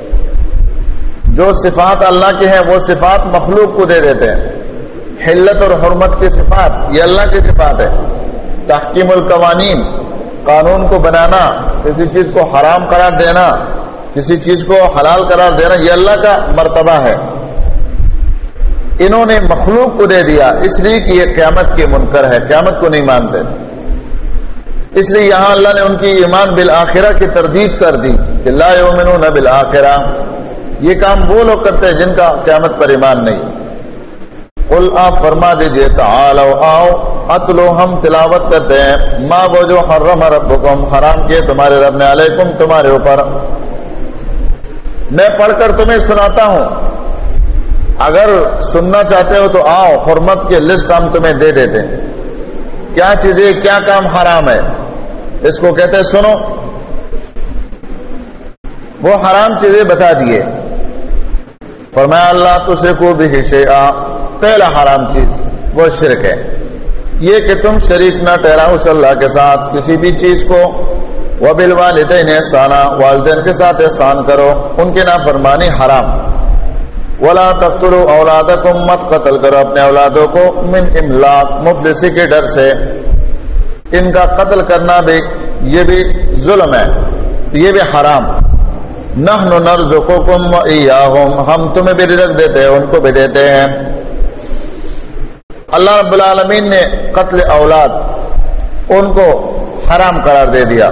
جو صفات اللہ کے ہیں وہ صفات مخلوق کو دے دیتے ہیں۔ حلت اور حرمت کی صفات، یہ اللہ کی صفات ہے۔ تحکیم القوانین، قانون کو بنانا، کسی چیز کو حرام قرار دینا، کسی چیز کو حلال قرار دینا، یہ اللہ کا مرتبہ ہے۔ انہوں نے مخلوق کو دے دیا، اس لیے کہ یہ قیامت کے منکر ہے، قیامت کو نہیں مانتے۔ اس لیے یہاں اللہ نے ان کی ایمان بالآخرہ کی تردید کر دی کہ لا یومنون بالآخرہ۔ یہ کام وہ لوگ کرتے ہیں جن کا قیامت پر ایمان نہیں۔ قل آپ فرما دیجیے، تعالو، آؤ، اتلو، ہم تلاوت کرتے ہیں۔ ما وہ جو حرم ربکم، حرام کیے تمہارے رب نے علیکم، تمہارے اوپر۔ میں پڑھ کر تمہیں سناتا ہوں۔ اگر سننا چاہتے ہو تو آؤ، حرمت کے لسٹ ہم تمہیں دے دیتے ہیں۔ کیا چیزیں، کیا کام حرام ہے؟ اس کو کہتے ہیں، سنو۔ وہ حرام چیزیں بتا دیے۔ فرمایا، اللہ تو کو بھی پہلا حرام چیز، وہ شرک ہے۔ یہ کہ تم شریک نہ ٹھہراؤ اس اللہ کے ساتھ کسی بھی چیز کو۔ وہ بل والدین احسانہ والدین کے ساتھ احسان کرو۔ ان کے نام فرمانی حرام۔ ولا تختلو اولادکم، مت قتل کرو اپنے اولادوں کو۔ من املاق، مفلسی کے ڈر سے۔ ان کا قتل کرنا بھی یہ بھی ظلم ہے، یہ بھی حرام۔ نحن نرزقکم و ایاہم، ہم تمہیں بھی رزق دیتے ہیں، ان کو بھی دیتے ہیں۔ اللہ رب العالمین نے قتل اولاد ان کو حرام قرار دے دیا۔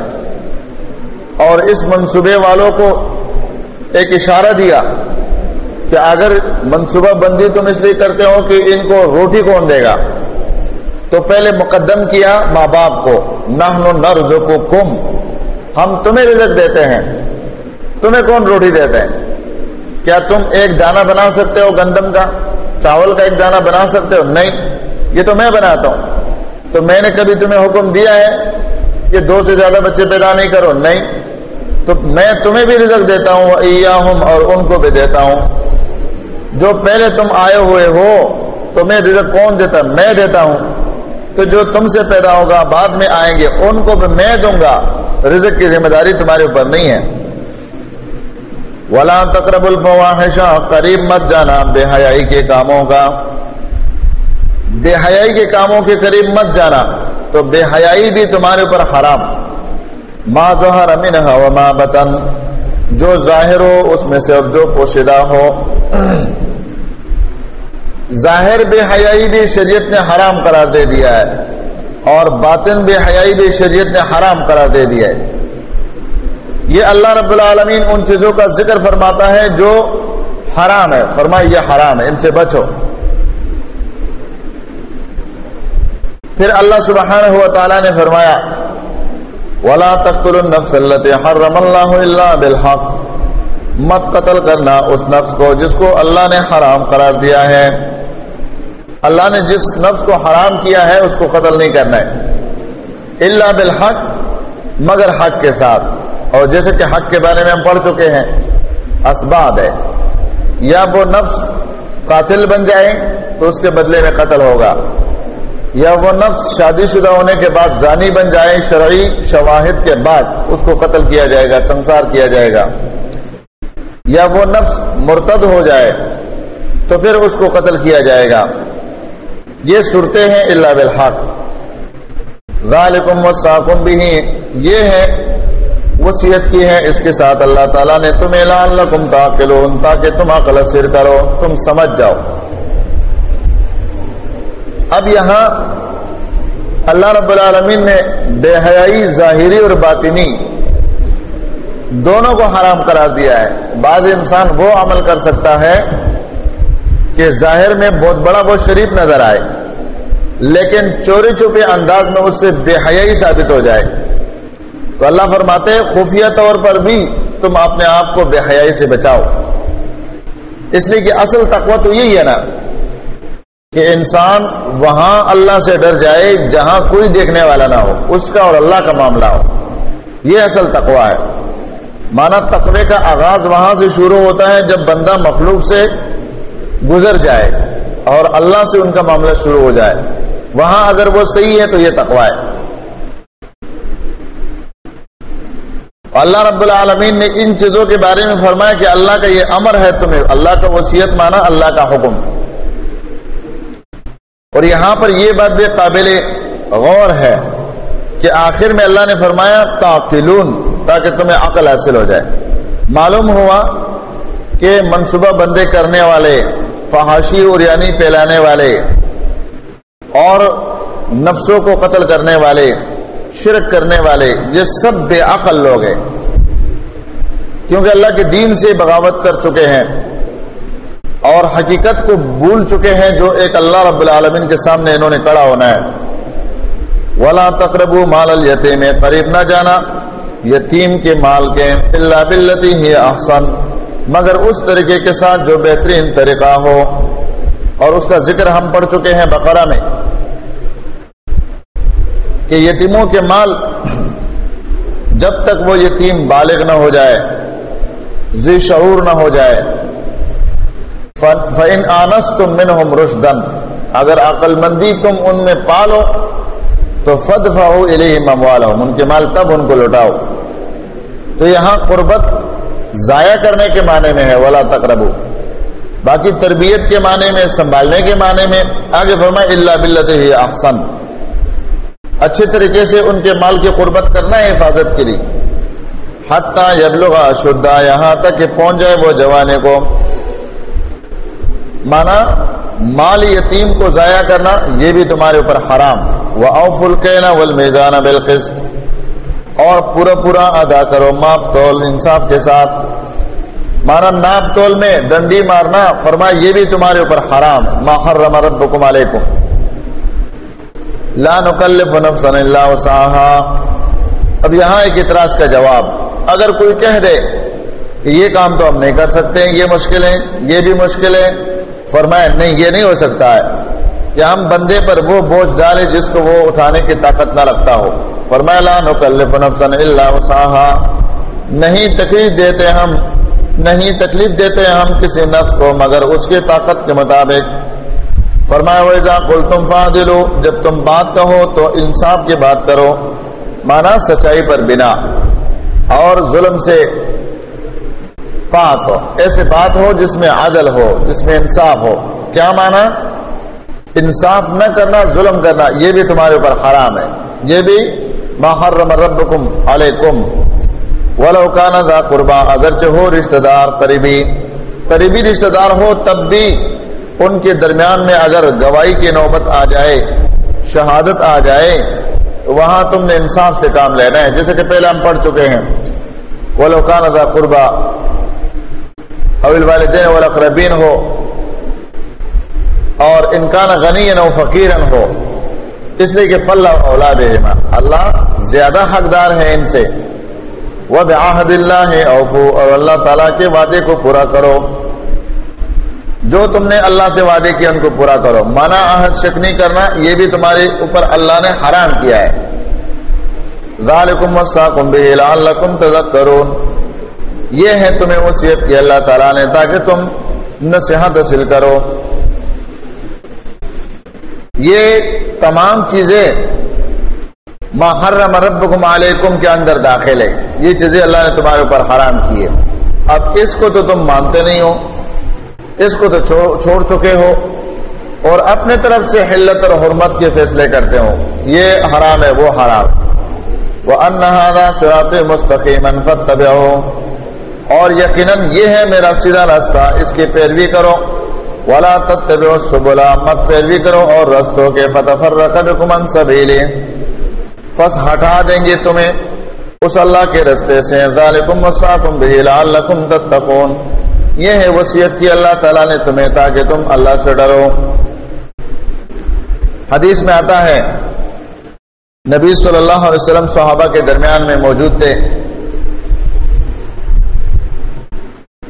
اور اس منصوبے والوں کو ایک اشارہ دیا کہ اگر منصوبہ بندی تم اس لیے کرتے ہو کہ ان کو روٹی کون دے گا؟ تو پہلے مقدم کیا ماں باپ کو نہ کم ہم تمہیں رزق دیتے ہیں۔ تمہیں کون روٹی دیتے ہیں کیا تم ایک دانہ بنا سکتے ہو گندم کا؟ چاول کا ایک دانہ بنا سکتے ہو؟ نہیں، یہ تو میں بناتا ہوں۔ تو میں نے کبھی تمہیں حکم دیا ہے کہ دو سے زیادہ بچے پیدا نہیں کرو؟ نہیں۔ تو میں تمہیں بھی رزق دیتا ہوں اور ان کو بھی دیتا ہوں۔ جو پہلے تم آئے ہوئے ہو، تمہیں رزق کون دیتا؟ میں دیتا ہوں۔ تو جو تم سے پیدا ہوگا، بعد میں آئیں گے، ان کو بھی میں دوں گا۔ رزق کی ذمہ داری تمہارے اوپر نہیں ہے۔ ولا تقرب الفواحشہ قریب مت جانا بے حیائی کے کاموں کا۔ بے حیائی کے کاموں کے قریب مت جانا، تو بے حیائی بھی تمہارے اوپر حرام۔ ما ظہر منها وما بطن۔ جو ظاہر ہو، اس میں سے اور جو پوشیدہ ہو۔ ظاہر بے حیائی بھی شریعت نے حرام قرار دے دیا ہے اور باطن بے حیائی بھی شریعت نے حرام قرار دے دیا ہے۔ یہ اللہ رب العالمین ان چیزوں کا ذکر فرماتا ہے جو حرام ہے۔ فرمائی یہ حرام ہے، ان سے بچو۔ پھر اللہ سبحانہ ہوا تعالیٰ نے فرمایا، ولا تقتل النفس التي حرم الله الا بالحق۔ مت قتل کرنا اس نفس کو جس کو اللہ نے حرام قرار دیا ہے۔ اللہ نے جس نفس کو حرام کیا ہے اس کو قتل نہیں کرنا ہے۔ اللہ بالحق، مگر حق کے ساتھ۔ اور جیسے کہ حق کے بارے میں ہم پڑھ چکے ہیں، اسباب ہے۔ یا وہ نفس قاتل بن جائے تو اس کے بدلے میں قتل ہوگا۔ یا وہ نفس شادی شدہ ہونے کے بعد زانی بن جائے، شرعی شواہد کے بعد اس کو قتل کیا جائے گا، سنسار کیا جائے گا۔ یا وہ نفس مرتد ہو جائے تو پھر اس کو قتل کیا جائے گا۔ یہ صورتیں ہیں اللہ بالحق۔ ذالکم وصاکم بھی یہ ہے وصیت کی ہے اس کے ساتھ اللہ تعالیٰ نے تمہیں لعلکم تاقلون، تاکہ تم عقل سر کرو، تم سمجھ جاؤ۔ اب یہاں اللہ رب العالمین نے بے حیائی، ظاہری اور باطنی دونوں کو حرام قرار دیا ہے۔ بعض انسان وہ عمل کر سکتا ہے کہ ظاہر میں بہت بڑا بہت شریف نظر آئے، لیکن چوری چھپے انداز میں اس سے بے حیائی ثابت ہو جائے۔ تو اللہ فرماتے ہیں، خفیہ طور پر بھی تم اپنے آپ کو بے حیائی سے بچاؤ۔ اس لیے کہ اصل تقوی تو یہی ہے نا، کہ انسان وہاں اللہ سے ڈر جائے جہاں کوئی دیکھنے والا نہ ہو، اس کا اور اللہ کا معاملہ ہو۔ یہ اصل تقوی ہے۔ مانا تقوی کا آغاز وہاں سے شروع ہوتا ہے جب بندہ مخلوق سے گزر جائے اور اللہ سے ان کا معاملہ شروع ہو جائے، وہاں اگر وہ صحیح ہے تو یہ تقوی ہے۔ اللہ رب العالمین نے ان چیزوں کے بارے میں فرمایا کہ اللہ کا یہ امر ہے تمہیں، اللہ کا وصیت مانا اللہ کا حکم۔ اور یہاں پر یہ بات بھی قابل غور ہے کہ آخر میں اللہ نے فرمایا تاقلون تاکہ تمہیں عقل حاصل ہو جائے۔ معلوم ہوا کہ منصوبہ بندے کرنے والے فحاشی اور یعنی پھیلانے والے اور نفسوں کو قتل کرنے والے، شرک کرنے والے، یہ سب بے عقل لوگ ہیں۔ کیونکہ اللہ کے دین سے بغاوت کر چکے ہیں اور حقیقت کو بھول چکے ہیں جو ایک اللہ رب العالمین کے سامنے انہوں نے کڑا ہونا ہے۔ ولا تقرب مال التیم قریب نہ جانا، یتیم کے مال کے اللہ بلتی ہی احسن مگر اس طریقے کے ساتھ جو بہترین طریقہ ہو۔ اور اس کا ذکر ہم پڑھ چکے ہیں بقرہ میں۔ کہ یتیموں کے مال جب تک وہ یتیم بالغ نہ ہو جائے، ذی شعور نہ ہو جائے، فن آنس تم من رشدن اگر عقل مندی تم ان میں پالو، تو فد فہو مموال ان کے مال تب ان کو لوٹاؤ۔ تو یہاں قربت ضائع کرنے کے معنی میں ہے، ولا تقربو باقی تربیت کے معنی میں، سنبھالنے کے معنی میں، آگے فرمائے اللہ بلت ہی احسن اچھے طریقے سے ان کے مال کی قربت کرنا ہے حفاظت کے لیے۔ حتیٰ یبلغا شدہ یہاں تک کہ پہنچ جائے وہ جوانے کو۔ مانا مال یتیم کو ضائع کرنا، یہ بھی تمہارے اوپر حرام۔ وہ اوف القینا والمیزان بالقسط۔ اور پورا پورا ادا کرو ماپ تول، انصاف کے ساتھ۔ مانا ناپ تول میں ڈنڈی مارنا فرما یہ بھی تمہارے اوپر حرام۔ ما ربکم علیکم۔ لا نکلف نفسا الا وسعها اب یہاں ایک اعتراض کا جواب۔ اگر کوئی کہہ دے کہ یہ کام تو ہم نہیں کر سکتے، یہ مشکل ہے، یہ بھی مشکل ہے، فرمایا نہیں، یہ نہیں ہو سکتا ہے۔ کہ ہم بندے پر وہ بوجھ ڈالے جس کو وہ اٹھانے کی طاقت نہ رکھتا ہو۔ فرمایا، لا نکلف نفسا الا وسعها نہیں تکلیف دیتے ہم، نہیں تکلیف دیتے ہم کسی نفس کو، مگر اس کی طاقت کے مطابق۔ فرمایا ویزا کل تم فادلو جب تم بات کہو تو انصاف کی بات کرو۔ مانا سچائی پر بنا۔ اور ظلم سے پاک ہو۔ ایسے بات ہو جس میں عدل ہو، جس میں انصاف ہو۔ کیا مانا انصاف نہ کرنا، ظلم کرنا، یہ بھی تمہارے اوپر حرام ہے۔ یہ بھی محرم ربکم علیکم ولو کان ذا قربا، اگرچہ ہو رشتہ دار قریبی قریبی رشتہ دار ہو تب بھی ان کے درمیان میں اگر گواہی کی نوبت آ جائے، شہادت آ جائے تو وہاں تم نے انصاف سے کام لینا ہے۔ جیسے کہ پہلے ہم پڑھ چکے ہیں۔ وہ لوکان ذا قربا اول والدین والاقربین ہو، اور انکان غنی و فقیر ہو۔ اس لیے کہ فل اولاد اللہ زیادہ حقدار ہے ان سے۔ وہ بحد اللہ ہے اوفو اور اللہ تعالیٰ کے وعدے کو پورا کرو۔ جو تم نے اللہ سے وعدے کیا ان کو پورا کرو۔ مانا عہد شک نہیں کرنا، یہ بھی تمہارے اوپر اللہ نے حرام کیا ہے۔ ذالکم وصاکم به لعلکم تذکرون یہ ہے تمہیں وصیت کی اللہ تعالیٰ نے تاکہ تم نصیحت حاصل کرو۔ یہ تمام چیزیں ما حرم ربکم علیکم کے اندر داخل ہے یہ چیزیں اللہ نے تمہارے اوپر حرام کی ہے اب اس کو تو تم مانتے نہیں ہو۔ اس کو تو چھوڑ چکے ہو۔ اور اپنے طرف سے حلت اور حرمت کے فیصلے کرتے ہو۔ یہ حرام ہے، وہ حرام۔ وہ انہادا سرات مستقیم طب اور یقیناً یہ ہے، میرا سیدھا راستہ، اس کی پیروی کرو۔ ولا تتبعوا السبل، مت پیروی کرو اور رستوں کے فتفرق بكم عن سبيله فس ہٹا دیں گے تمہیں اس اللہ کے رستے سے۔ ذالکم وصاکم به لعلکم تتقون۔ یہ ہے وصیت کی اللہ تعالیٰ نے تمہیں تاکہ تم اللہ سے ڈرو۔ حدیث میں آتا ہے، نبی صلی اللہ علیہ وسلم صحابہ کے درمیان میں موجود تھے۔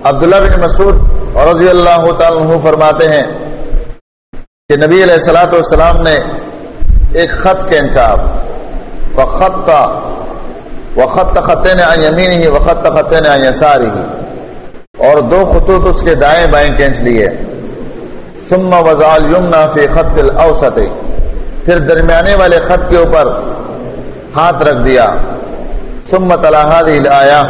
عبداللہ بن مسعود رضی اللہ تعالیٰ فرماتے ہیں کہ نبی علیہ السلاۃ والسلام نے ایک خط کے انچاب فخط وخط خطین یمین ہی وخط خطین یساری ہی اور دو خطوط اس کے دائیں بائیں کینچ لیے۔ ثم وزال یمنا فی خط الاوسط پھر درمیانے والے خط کے اوپر ہاتھ رکھ دیا۔ ثم تلاحاد آیا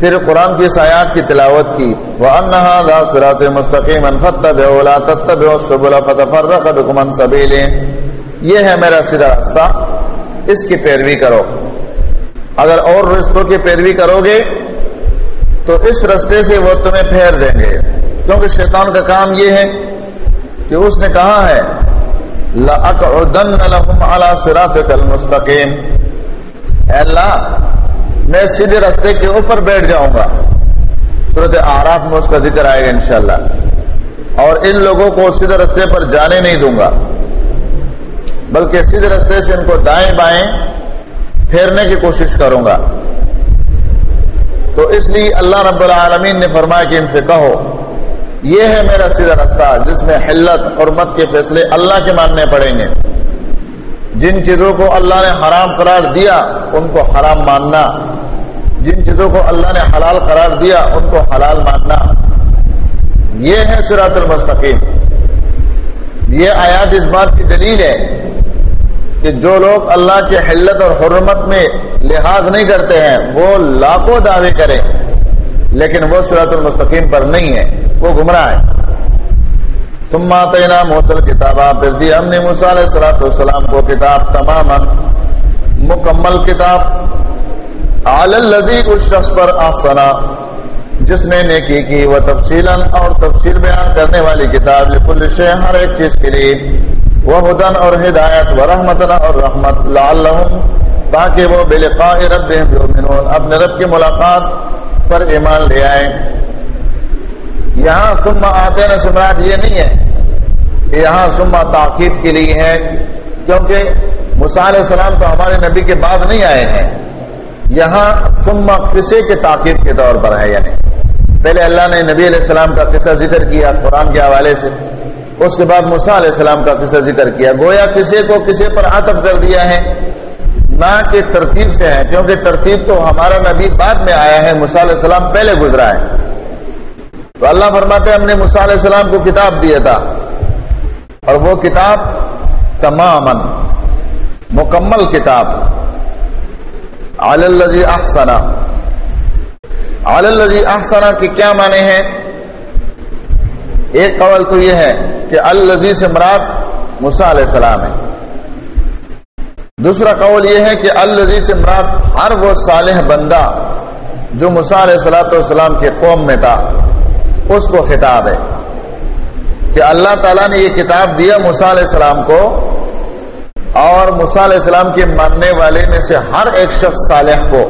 پھر قرآن کی سایات کی تلاوت کی وہ انہا دا سرات مستقیم فتبعوا تتبعوا السبل فتفرق بكم عن سبیل یہ ہے میرا سیدھا راستہ۔ اس کی پیروی کرو۔ اگر اور رستوں کی پیروی کرو گے، تو اس رستے سے وہ تمہیں پھیر دیں گے۔ کیونکہ شیطان کا کام یہ ہے کہ اس نے کہا ہے، لَأَقْعُدَنَّ لَهُمْ عَلَى صِرَاطِكَ الْمُسْتَقِيمِ۔ اے اللہ میں سیدھے رستے کے اوپر بیٹھ جاؤں گا۔ صورت آراف میں اس کا ذکر آئے گا انشاءاللہ۔ اور ان لوگوں کو سیدھے رستے پر جانے نہیں دوں گا۔ بلکہ سیدھے رستے سے ان کو دائیں بائیں پھیرنے کی کوشش کروں گا۔ تو اس لیے اللہ رب العالمین نے فرمایا کہ ان سے کہو، یہ ہے میرا سیدھا رستہ جس میں حلت، حرمت کے فیصلے اللہ کے ماننے پڑیں گے۔ جن چیزوں کو اللہ نے حرام قرار دیا، ان کو حرام ماننا۔ جن چیزوں کو اللہ نے حلال قرار دیا، ان کو حلال ماننا۔ یہ ہے سراط المستقیم۔ یہ آیات اس بات کی دلیل ہے کہ جو لوگ اللہ کے حلت اور حرمت میں لحاظ نہیں کرتے ہیں، وہ لاکھوں دعوے کریں، لیکن وہ سراط المستقیم پر نہیں ہے وہ گمراہ ہے ثم آتینا موسل کتابہ پھر دی ہم نے موسیٰ علیہ السلام کو کتاب تماما مکمل کتاب اس شخص پر آسنا جس نے نیکی کی، وہ تفصیلا اور تفصیل بیان کرنے والی کتاب لکل شے ہر ایک چیز کے لیے، وہ ہدن اور ہدایت و رحمتنا اور رحمت لعلہم تاکہ وہ بلقاء ربهم یؤمنون، اپنے رب کی ملاقات پر ایمان لے آئیں۔ یہاں سما آتے نا یہ نہیں ہے کہ یہاں سما تاخیر کے لیے ہے کیونکہ علیہ السلام تو ہمارے نبی کے بعد نہیں آئے ہیں۔ یہاں سما کسی کے تاخیر کے طور پر ہے یعنی پہلے اللہ نے نبی علیہ السلام کا قصہ ذکر کیا قرآن کے حوالے سے، اس کے بعد علیہ السلام کا قصہ ذکر کیا۔ گویا کسی کو کسی پر عطب کر دیا ہے۔ نہ کہ ترتیب سے ہے، کیونکہ ترتیب تو ہمارا نبی بعد میں آیا ہے علیہ السلام پہلے گزرا ہے۔ تو اللہ فرماتے ہم نے علیہ السلام کو کتاب دیا تھا۔ اور وہ کتاب تمام مکمل کتاب الزی احسنا الزی احسنا کی کیا معنی ہے ایک قول تو یہ ہے کہ الزی سے مراد مسا علیہ السلام ہے۔ دوسرا قول یہ ہے کہ الزی سے مراد ہر وہ صالح بندہ جو مسا علیہ السلاۃ والسلام کے قوم میں تھا، اس کو خطاب ہے۔ کہ اللہ تعالیٰ نے یہ کتاب دیا علیہ السلام کو اور علیہ السلام کے ماننے والے میں سے ہر ایک شخص صالح کو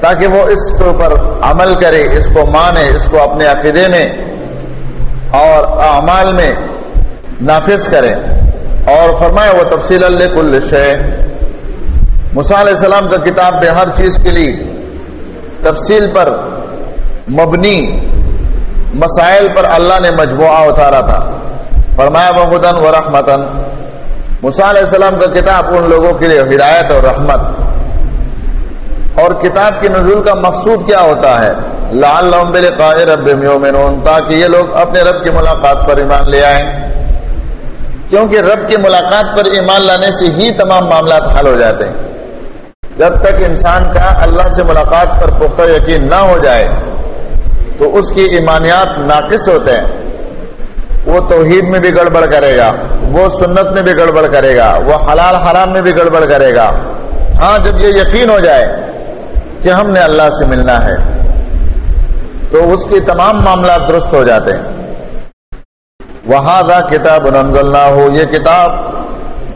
تاکہ وہ اس کے اوپر عمل کرے، اس کو مانے، اس کو اپنے عقیدے میں اور اعمال میں نافذ کرے۔ اور فرمائے وہ تفصیل اللہ کل علیہ السلام کا کتاب میں ہر چیز کے لیے تفصیل پر مبنی مسائل پر اللہ نے مجموعہ اتارا تھا۔ فرمایا بہدن و رحمتن۔ علیہ السلام کا کتاب ان لوگوں کے لیے ہدایت اور رحمت. اور کتاب کی نزول کا مقصود کیا ہوتا ہے؟ لال لمبل رب تاکہ یہ لوگ اپنے رب کی ملاقات پر ایمان لے آئیں۔ کیونکہ رب کی ملاقات پر ایمان لانے سے ہی تمام معاملات حل ہو جاتے ہیں۔ جب تک انسان کا اللہ سے ملاقات پر پختہ یقین نہ ہو جائے، تو اس کی ایمانیات ناقص ہوتے ہیں۔ وہ توحید میں بھی گڑبڑ کرے گا، وہ سنت میں بھی گڑبڑ کرے گا، وہ حلال حرام میں بھی گڑبڑ کرے گا۔ ہاں جب یہ یقین ہو جائے کہ ہم نے اللہ سے ملنا ہے، تو اس کے تمام معاملات درست ہو جاتے ہیں۔ وہاں کتاب انزلنا ہو یہ کتاب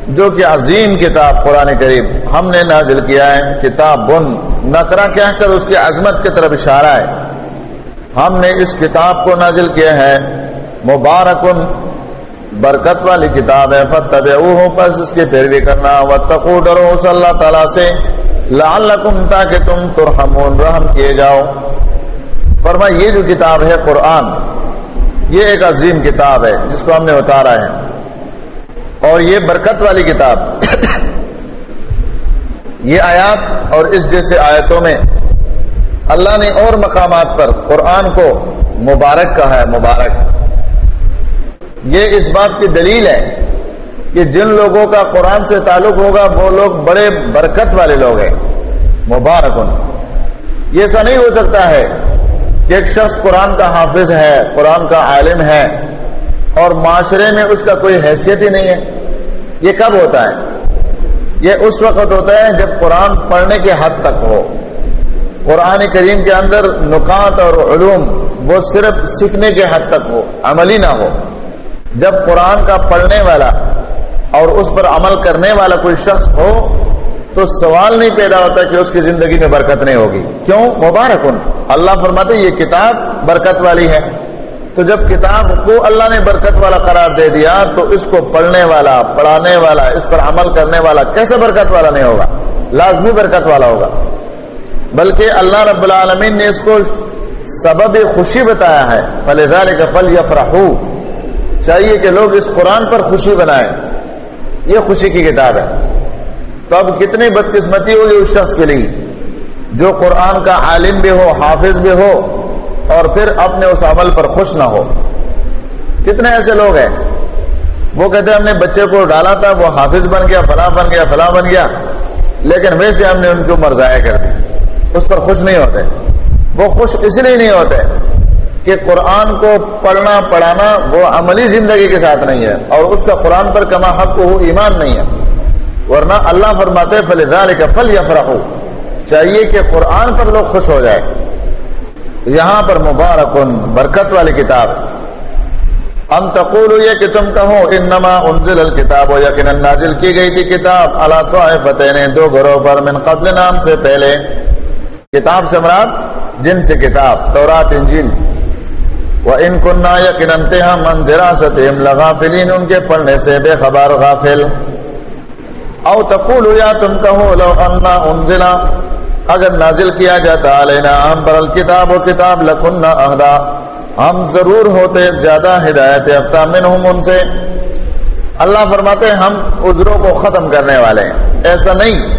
جو کہ عظیم کتاب قرآن کریم ہم نے نازل کیا ہے، کتاب بن نکرا کہہ کر اس کی عظمت کی طرف اشارہ ہے۔ ہم نے اس کتاب کو نازل کیا ہے۔ مبارکن، برکت والی کتاب ہے فتب پس اس کی پیروی کرنا و تقو ڈرو صلی اللہ تعالیٰ سے، لعلکم تاکہ تم ترحمون، رحم کیے جاؤ۔ فرما یہ جو کتاب ہے قرآن، یہ ایک عظیم کتاب ہے، جس کو ہم نے اتارا ہے۔ اور یہ برکت والی کتاب، یہ آیات اور اس جیسے آیتوں میں اللہ نے اور مقامات پر قرآن کو مبارک کہا ہے، مبارک۔ یہ اس بات کی دلیل ہے کہ جن لوگوں کا قرآن سے تعلق ہوگا، وہ لوگ بڑے برکت والے لوگ ہیں۔ مبارک ان یہ ایسا نہیں ہو سکتا ہے کہ ایک شخص قرآن کا حافظ ہے، قرآن کا عالم ہے اور معاشرے میں اس کا کوئی حیثیت ہی نہیں ہے۔ یہ کب ہوتا ہے؟ یہ اس وقت ہوتا ہے جب قرآن پڑھنے کے حد تک ہو۔ قرآن کریم کے اندر نکات اور علوم وہ صرف سیکھنے کے حد تک ہو، عملی نہ ہو۔ جب قرآن کا پڑھنے والا اور اس پر عمل کرنے والا کوئی شخص ہو تو سوال نہیں پیدا ہوتا کہ اس کی زندگی میں برکت نہیں ہوگی۔ کیوں؟ مبارک اللہ فرماتے یہ کتاب برکت والی ہے۔ تو جب کتاب کو اللہ نے برکت والا قرار دے دیا تو اس کو پڑھنے والا، پڑھانے والا، اس پر عمل کرنے والا کیسے برکت والا نہیں ہوگا؟ لازمی برکت والا ہوگا۔ بلکہ اللہ رب العالمین نے اس کو سبب خوشی بتایا ہے۔ فلزال کا فل یا چاہیے کہ لوگ اس قرآن پر خوشی بنائیں۔ یہ خوشی کی کتاب ہے۔ تو اب کتنی بدقسمتی ہوگی اس شخص کے لیے۔ جو قرآن کا عالم بھی ہو، حافظ بھی ہو، اور پھر اپنے اس عمل پر خوش نہ ہو۔ کتنے ایسے لوگ ہیں۔ وہ کہتے ہیں، ہم نے بچے کو ڈالا تھا، وہ حافظ بن گیا، فلاں بن گیا، فلاں بن گیا۔ لیکن ویسے ہم نے ان کی عمر ضائع کر دی۔ اس پر خوش نہیں ہوتے۔ وہ خوش اس لیے نہیں ہوتے کہ قرآن کو پڑھنا پڑھانا وہ عملی زندگی کے ساتھ نہیں ہے اور اس کا قرآن پر کما حق ہو ایمان نہیں ہے۔ ورنہ اللہ فرماتے فل کا پھل یا فرق چاہیے کہ قرآن پر لوگ خوش ہو جائے یہاں پر مبارکن برکت والی کتاب۔ ہم تقول یہ کہ تم کہو، انما انزل الکتاب و یقین نازل کی گئی تھی کتاب۔ اللہ تو فتح نے دو گھروں پر من قبل نام سے پہلے۔ کتاب سے مراد جن سے کتاب، تورات، انجیل۔ وہ ان کنہ یقین من دراست لغافلین ان کے پڑھنے سے بے خبر غافل۔ او تقول یا تم کہو لو انا انزلا اگر نازل کیا جاتا علینا، ہم پر الکتاب و کتاب لکننا اہدا۔ ہم ضرور ہوتے زیادہ ہدایت افتا منہم ان سے۔ اللہ فرماتے ہم عذروں کو ختم کرنے والے ہیں۔ ایسا نہیں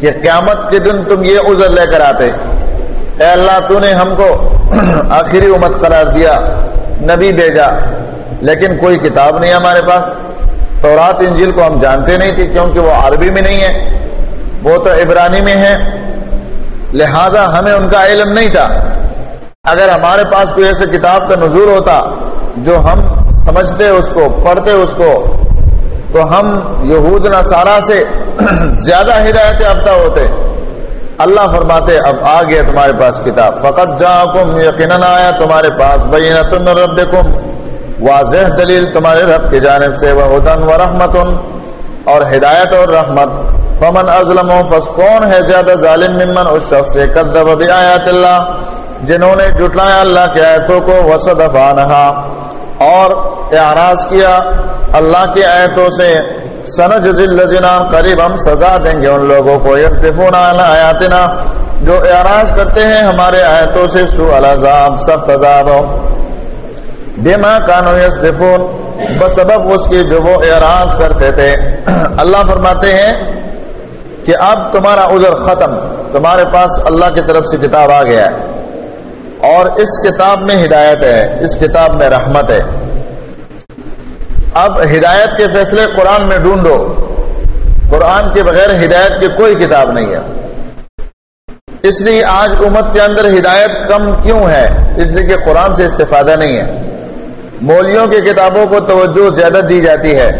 کہ قیامت کے دن تم یہ عذر لے کر آتے۔ اے اللہ، تو نے ہم کو آخری امت قرار دیا، نبی بھیجا، لیکن کوئی کتاب نہیں ہمارے پاس۔ تورات، انجیل کو ہم جانتے نہیں تھے کیونکہ وہ عربی میں نہیں ہے، وہ تو عبرانی میں ہے۔ لہذا ہمیں ان کا علم نہیں تھا۔ اگر ہمارے پاس کوئی ایسے کتاب کا نظور ہوتا جو ہم سمجھتے، اس کو پڑھتے، اس کو، تو ہم یہود، نصارہ سے زیادہ ہدایت یافتہ ہوتے۔ اللہ فرماتے اب آ گیا تمہارے پاس کتاب۔ فقط جا کم یقیناً آیا تمہارے پاس بین تم رب واضح دلیل تمہارے رب کی جانب سے وہ ہدن و رحمت اور ہدایت اور رحمت۔ فمن ازلم فس کون ہے زیادہ ظالم ممن؟ اس شخص سے قدب بھی آیات اللہ۔ جنہوں نے جٹلایا اللہ کی آیتوں کو وسدفانہا اور اعراض کیا اللہ کی آیتوں سے۔ سنج ذلزنا قریب ہم سزا دیں گے ان لوگوں کو۔ یصدفون علی آیاتنا۔ جو اعراض کرتے ہیں ہمارے آیتوں سے سو العذاب، سخت عذاب۔ بیما کانو یصدفون۔ بسبب اس کی جو وہ اعراض کرتے تھے۔ اللہ فرماتے ہیں کہ اب تمہارا عذر ختم۔ تمہارے پاس اللہ کی طرف سے کتاب آ گیا ہے۔ اور اس کتاب میں ہدایت ہے، اس کتاب میں رحمت ہے۔ اب ہدایت کے فیصلے قرآن میں ڈھونڈو۔ قرآن کے بغیر ہدایت کی کوئی کتاب نہیں ہے۔ اس لیے آج امت کے اندر ہدایت کم کیوں ہے؟ اس لیے کہ قرآن سے استفادہ نہیں ہے۔ مولیوں کی کتابوں کو توجہ زیادہ دی جاتی ہے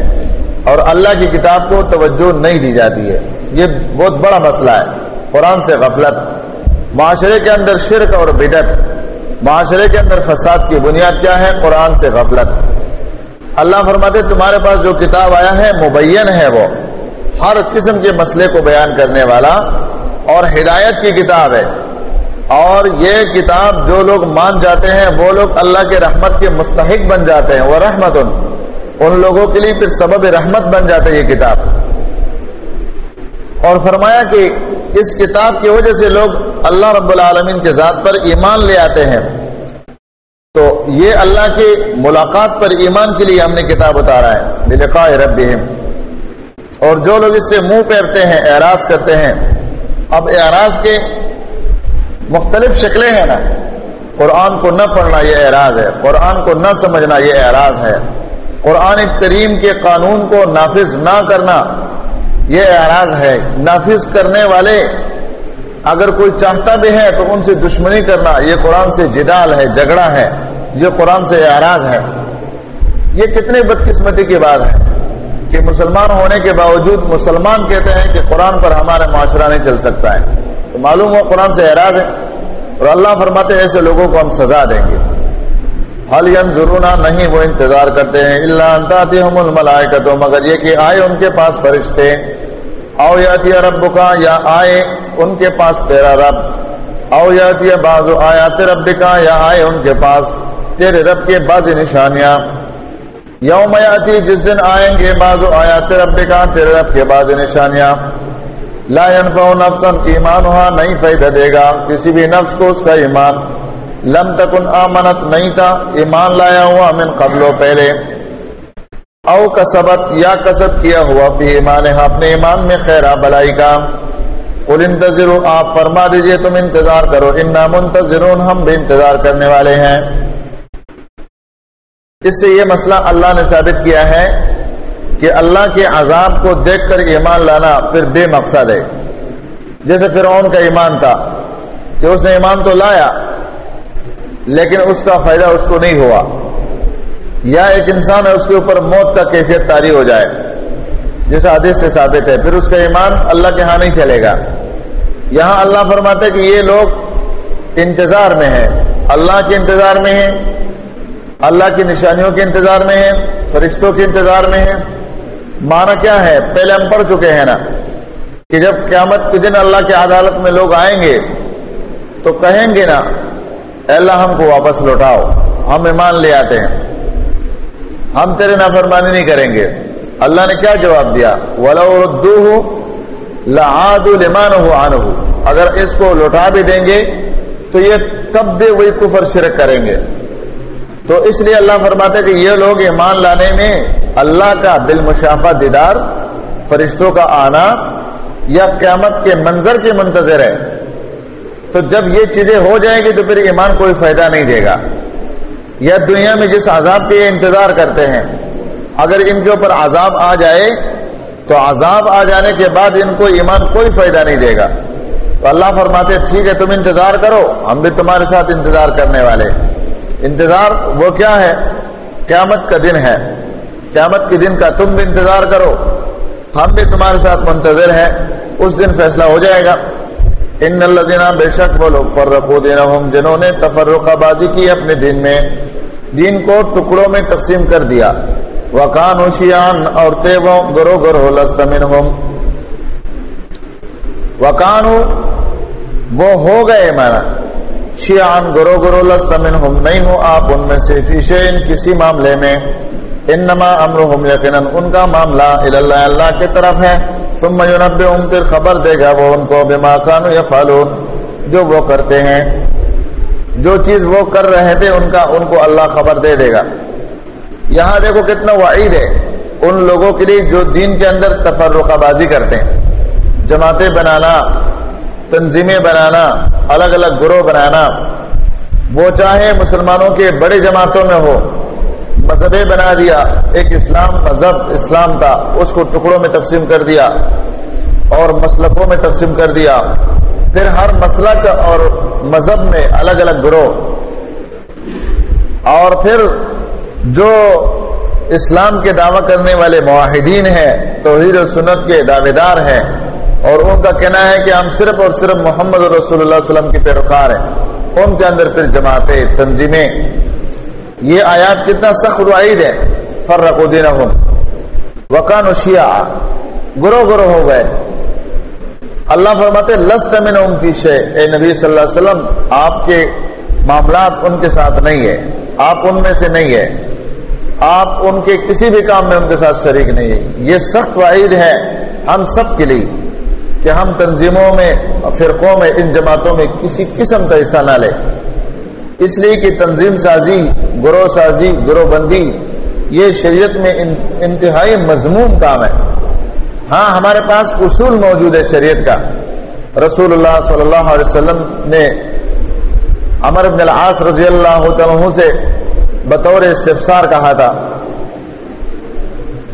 اور اللہ کی کتاب کو توجہ نہیں دی جاتی ہے۔ یہ بہت بڑا مسئلہ ہے۔ قرآن سے غفلت، معاشرے کے اندر شرک اور بدت معاشرے کے اندر فساد کی بنیاد کیا ہے؟ قرآن سے غفلت۔ اللہ فرماتے تمہارے پاس جو کتاب آیا ہے، مبین ہے وہ۔ ہر قسم کے مسئلے کو بیان کرنے والا اور ہدایت کی کتاب ہے۔ اور یہ کتاب جو لوگ مان جاتے ہیں، وہ لوگ اللہ کے رحمت کے مستحق بن جاتے ہیں۔ وہ رحمت ان ان لوگوں کے لیے پھر سبب رحمت بن جاتے ہیں یہ کتاب۔ اور فرمایا کہ اس کتاب کی وجہ سے لوگ اللہ رب العالمین کے ذات پر ایمان لے آتے ہیں۔ تو یہ اللہ کی ملاقات پر ایمان کے لیے ہم نے کتاب اتارا ہے، بلقاء ربہم۔ اور جو لوگ اس سے منہ پھیرتے ہیں، اعراض کرتے ہیں، اب اعراض کے مختلف شکلیں ہیں نا۔ قرآن کو نہ پڑھنا یہ اعراض ہے، قرآن کو نہ سمجھنا یہ اعراض ہے۔ قرآن کریم کے قانون کو نافذ نہ کرنا یہ اعراض ہے۔ نافذ کرنے والے اگر کوئی چاہتا بھی ہے تو ان سے دشمنی کرنا، یہ قرآن سے جدال ہے، جھگڑا ہے، یہ قرآن سے اعراض ہے۔ یہ کتنی بدقسمتی کی بات ہے کہ مسلمان ہونے کے باوجود مسلمان کہتے ہیں کہ قرآن پر ہمارا معاشرہ نہیں چل سکتا ہے۔ تو معلوم ہو قرآن سے اعراض ہے اور اللہ فرماتے ایسے لوگوں کو ہم سزا دیں گے۔ حل ضرور نہیں، وہ انتظار کرتے ہیں۔ اللہ انتاتی ہم الملائکتوں مگر یہ کہ آئے ان کے پاس فرشتے۔ او یاتی رب کا یا آئے۔ ان کے پاس تیرا رب۔ او یاتی جی بازو آیات رب کا یا آئے ان کے پاس۔ تیرے رب کے بعض نشانیاں۔ یوم یاتی جس دن آئیں گے بازو آیات رب کا تیرے رب کے بعض نشانیاں۔ لا ينفع نفسا، ایمانها نہیں فائدہ دے گا۔ کسی بھی نفس کو اس کا ایمان۔ لم تکن آمنت، نہیں تھا۔ ایمان لایا ہوا من قبل و پہلے۔ او کسبت، یا کسب کیا ہوا فی ایمان اپنے ایمان میں خیرہ بلائی کا۔ قل انتظروا، آپ فرما دیجیے، تم انتظار کرو۔ انا منتظرون، ہم بھی انتظار کرنے والے ہیں۔ اس سے یہ مسئلہ اللہ نے ثابت کیا ہے کہ اللہ کے عذاب کو دیکھ کر ایمان لانا پھر بے مقصد ہے۔ جیسے فرعون کا ایمان تھا کہ اس نے ایمان تو لایا، لیکن اس کا فائدہ اس کو نہیں ہوا۔ یا ایک انسان ہے، اس کے اوپر موت کا کیفیت تاری ہو جائے۔ جیسا حدیث سے ثابت ہے، پھر اس کا ایمان اللہ کے ہاں نہیں چلے گا۔ یہاں اللہ فرماتے کہ یہ لوگ انتظار میں ہیں۔ اللہ کے انتظار میں ہیں، اللہ کی نشانیوں کے انتظار میں ہیں، فرشتوں کے انتظار میں ہیں۔ مانا کیا ہے؟ پہلے ہم پڑھ چکے ہیں نا کہ جب قیامت کے دن اللہ کی عدالت میں لوگ آئیں گے تو کہیں گے نا اللہ ہم کو واپس لوٹاؤ ہم ایمان لے آتے ہیں۔ ہم تیرے نافرمانی نہیں کریں گے۔ اللہ نے کیا جواب دیا؟ لمان اگر اس کو لوٹا بھی دیں گے، تو یہ تب بھی وہی کفر شرک کریں گے۔ تو اس لیے اللہ فرماتے کہ یہ لوگ ایمان لانے میں اللہ کا بالمشافہ دیدار، فرشتوں کا آنا یا قیامت کے منظر کے منتظر ہے۔ تو جب یہ چیزیں ہو جائیں گی، تو پھر ایمان کوئی فائدہ نہیں دے گا۔ یا دنیا میں جس عذاب کے یہ انتظار کرتے ہیں اگر ان کے اوپر عذاب آ جائے، تو عذاب آ جانے کے بعد ان کو ایمان کوئی فائدہ نہیں دے گا۔ تو اللہ فرماتے، ٹھیک ہے، تم انتظار کرو، ہم بھی تمہارے ساتھ انتظار کرنے والے انتظار وہ کیا ہے؟ قیامت کا دن ہے۔ قیامت کے دن کا تم بھی انتظار کرو۔ ہم بھی تمہارے ساتھ منتظر ہیں۔ اس دن فیصلہ ہو جائے گا۔ ان اللہ بے شک وہ لوگ دینا جنہوں نے تفرقہ بازی کی اپنے دین میں، دین کو ٹکڑوں میں تقسیم کر دیا۔ وکان ہوشیان اور تیو گرو گرو لستمن ہوم وکان وہ ہو گئے مانا۔ شیان گرو گرو لستمن ہم نہیں ہو آپ ان میں سے فیشین کسی معاملے میں۔ انما امرهم یقینا، ان کا معاملہ اللہ اللہ کی طرف ہے۔ ثم ينبئهم پھر خبر دے گا وہ ان کو بما كانوا يفعلون جو وہ کرتے ہیں۔ جو چیز وہ کر رہے تھے، ان کا، ان کو اللہ خبر دے دے گا۔ یہاں دیکھو کتنا وعید ہے ان لوگوں کے لیے جو دین کے اندر تفرقہ بازی کرتے ہیں۔ جماعتیں بنانا، تنظیمیں بنانا، الگ الگ گروہ بنانا، وہ چاہے مسلمانوں کے بڑے جماعتوں میں ہو مذہب بنا دیا، ایک اسلام مذہب اسلام تھا، اس کو ٹکڑوں میں تقسیم کر دیا اور مسلکوں میں تقسیم کر دیا۔ پھر ہر مسلک اور مذہب میں الگ الگ گروہ۔ اور پھر جو اسلام کے دعوی کرنے والے معاہدین ہیں، توحید و سنت کے دعوے دار ہیں، اور ان کا کہنا ہے کہ ہم صرف اور صرف محمد رسول اللہ علیہ وسلم کے پیروکار ہیں۔ ان کے اندر پھر جماعتیں تنظیمیں۔ یہ آیات کتنا سخت وعید ہے۔ فرق و دین وکان شیعہ۔ گرو گرو ہو گئے۔ اللہ فرماتے، لست من فی شے اے نبی صلی اللہ علیہ وسلم، آپ کے معاملات ان کے ساتھ نہیں ہے آپ ان میں سے نہیں ہے آپ ان کے کسی بھی کام میں ان کے ساتھ شریک نہیں یہ سخت وعید ہے ہم سب کے لیے کہ ہم تنظیموں میں فرقوں میں، ان جماعتوں میں کسی قسم کا حصہ نہ لیں۔ اس لیے کہ تنظیم سازی، گروہ سازی، گروہ بندی، یہ شریعت میں انتہائی مضمون کام ہے۔ ہاں ہمارے پاس اصول موجود ہے شریعت کا۔ رسول اللہ صلی اللہ علیہ وسلم نے امر ابن العاص رضی اللہ عنہ سے بطور استفسار کہا تھا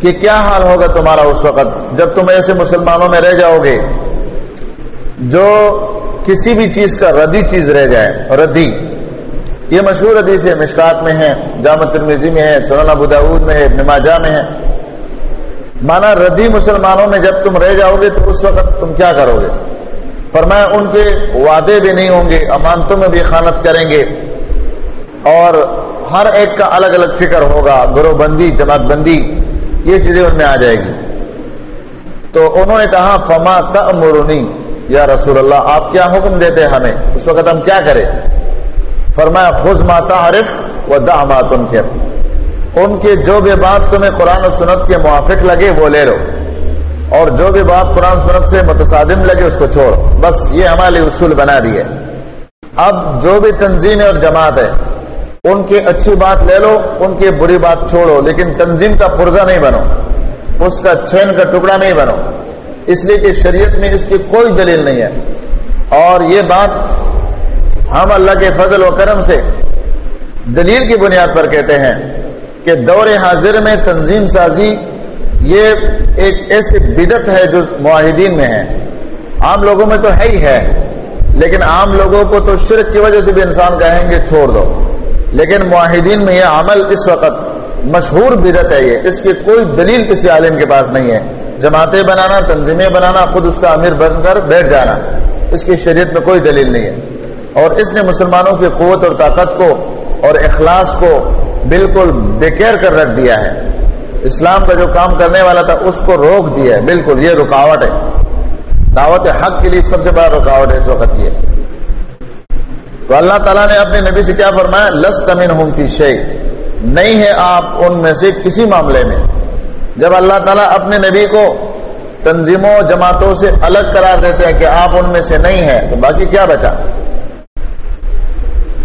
کہ کیا حال ہوگا تمہارا اس وقت جب تم ایسے مسلمانوں میں رہ جاؤ گے جو کسی بھی چیز کا ردی چیز رہ جائے، ردی۔ یہ مشہور حدیث ہے مشکات میں ہے، جامع ترمیزی میں ہے سونا بداود میں ہے نماجا میں ہے۔ مانا ردی مسلمانوں میں جب تم رہ جاؤ گے تو اس وقت تم کیا کرو گے؟ فرمایا ان کے وعدے بھی نہیں ہوں گے، امانتوں میں بھی خانت کریں گے۔ اور ہر ایک کا الگ الگ فکر ہوگا، گروہ بندی، جماعت بندی، یہ چیزیں ان میں آ جائے گی۔ تو انہوں نے کہا، فما تمرنی یا رسول اللہ، آپ کیا حکم دیتے ہمیں؟ اس وقت ہم کیا کریں؟ فرمایا خز ماتا عارف و دا مات ان کے ان کے جو بھی بات تمہیں قرآن و سنت کے موافق لگے، وہ لے لو۔ اور جو بھی بات قرآن سنت سے متصادم لگے، اس کو چھوڑ بس یہ ہمارے اصول بنا دیے۔ اب جو بھی تنظیم اور جماعت ہے ان کی اچھی بات لے لو، ان کی بری بات چھوڑو، لیکن تنظیم کا پرزا نہیں بنو۔ اس کا چھین کا ٹکڑا نہیں بنو۔ اس لیے کہ شریعت میں اس کی کوئی دلیل نہیں ہے۔ اور یہ بات ہم اللہ کے فضل و کرم سے دلیل کی بنیاد پر کہتے ہیں کہ دور حاضر میں تنظیم سازی یہ ایک ایسی بدت ہے جو معاہدین میں ہے۔ عام لوگوں میں تو ہے ہی ہے، لیکن عام لوگوں کو تو شرک کی وجہ سے بھی انسان کہیں گے چھوڑ دو۔ لیکن معاہدین میں یہ عمل اس وقت مشہور بدت ہے یہ، اس کی کوئی دلیل کسی عالم کے پاس نہیں ہے۔ جماعتیں بنانا، تنظیمیں بنانا، خود اس کا امیر بن کر بیٹھ جانا، اس کی شریعت میں کوئی دلیل نہیں ہے۔ اور اس نے مسلمانوں کی قوت اور طاقت کو اور اخلاص کو بالکل بےکیر کر رکھ دیا ہے۔ اسلام کا جو کام کرنے والا تھا، اس کو روک دیا ہے۔ بالکل، یہ رکاوٹ ہے۔ دعوت حق کے لیے سب سے بڑا رکاوٹ ہے اس وقت یہ۔ تو اللہ تعالیٰ نے اپنے نبی سے کیا فرمایا؟ لس تمین فی شیخ نہیں ہے آپ ان میں سے کسی معاملے میں۔ جب اللہ تعالیٰ اپنے نبی کو تنظیموں جماعتوں سے الگ قرار دیتے ہیں کہ آپ ان میں سے نہیں ہیں، تو باقی کیا بچا؟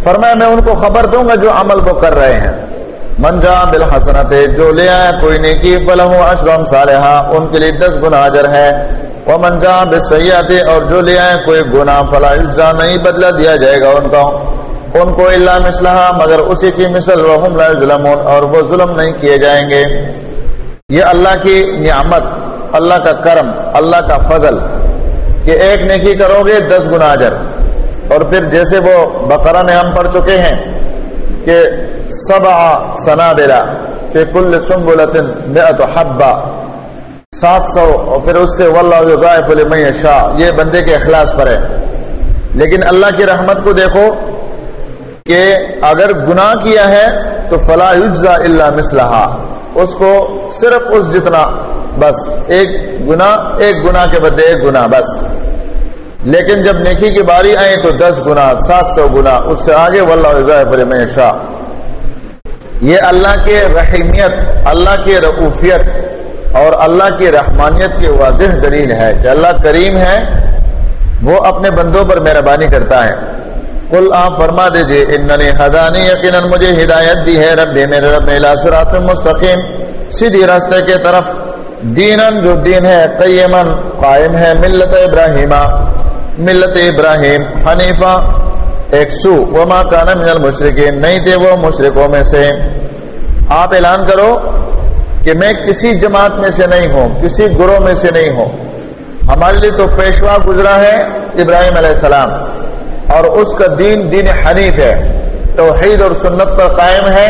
فرمایا، میں ان کو خبر دوں گا جو عمل وہ کر رہے ہیں۔ منجا بالحسنت، جو لے آیا، کوئی نیکی فلح اشرم صالحہ۔ ان کے لیے دس گنا اجر ہے۔ وہ منجا بسیات اور جو لے آئے کوئی گنا فلا اجزا نہیں بدلا دیا جائے گا ان کا۔ ان کو اللہ مسلح مگر اسی کی مثل وهم لا ظلمون اور وہ ظلم نہیں کیے جائیں گے۔ یہ اللہ کی نعمت، اللہ کا کرم، اللہ کا فضل کہ ایک نیکی کرو گے دس گنا اجر۔ اور پھر جیسے وہ بقرہ میں ہم پڑھ چکے ہیں کہ سبع سنابلا فی کل سنبلت مئت حبا سات سو اور پھر اس سے واللہ یضاعف لمن یشاء، یہ بندے کے اخلاص پر ہے۔ لیکن اللہ کی رحمت کو دیکھو کہ اگر گناہ کیا ہے تو فلا یجزا الا مثلہا۔ اس کو صرف اس جتنا، بس ایک گناہ ایک گناہ کے بدلے ایک گناہ، بس۔ لیکن جب نیکی کی باری آئی تو دس گنا سات سو گنا اس سے آگے واللہ میں شاہ یہ اللہ کے رحیمیت اللہ کی رعوفیت اور اللہ کی رحمانیت کی واضح دلیل ہے کہ اللہ کریم ہے، وہ اپنے بندوں پر مہربانی کرتا ہے۔ کل آپ فرما دیجیے ان حدانی یقیناً، مجھے ہدایت دی ہے رب میرے رب سرات مستقیم، سیدھی راستے کے طرف۔ دینن جو دین ہے قیمن قائم ہے۔ ملت ابراہیمہ ملت ابراہیم حنیفہ۔ ایک سو، وما کان من المشرکین۔ نہیں تھے وہ مشرکوں میں سے۔ آپ اعلان کرو کہ میں کسی جماعت میں سے نہیں ہوں، کسی گروہ میں سے نہیں ہوں۔ ہمارے لیے تو پیشوا گزرا ہے ابراہیم علیہ السلام، اور اس کا دین دین حنیف ہے، توحید اور سنت پر قائم ہے۔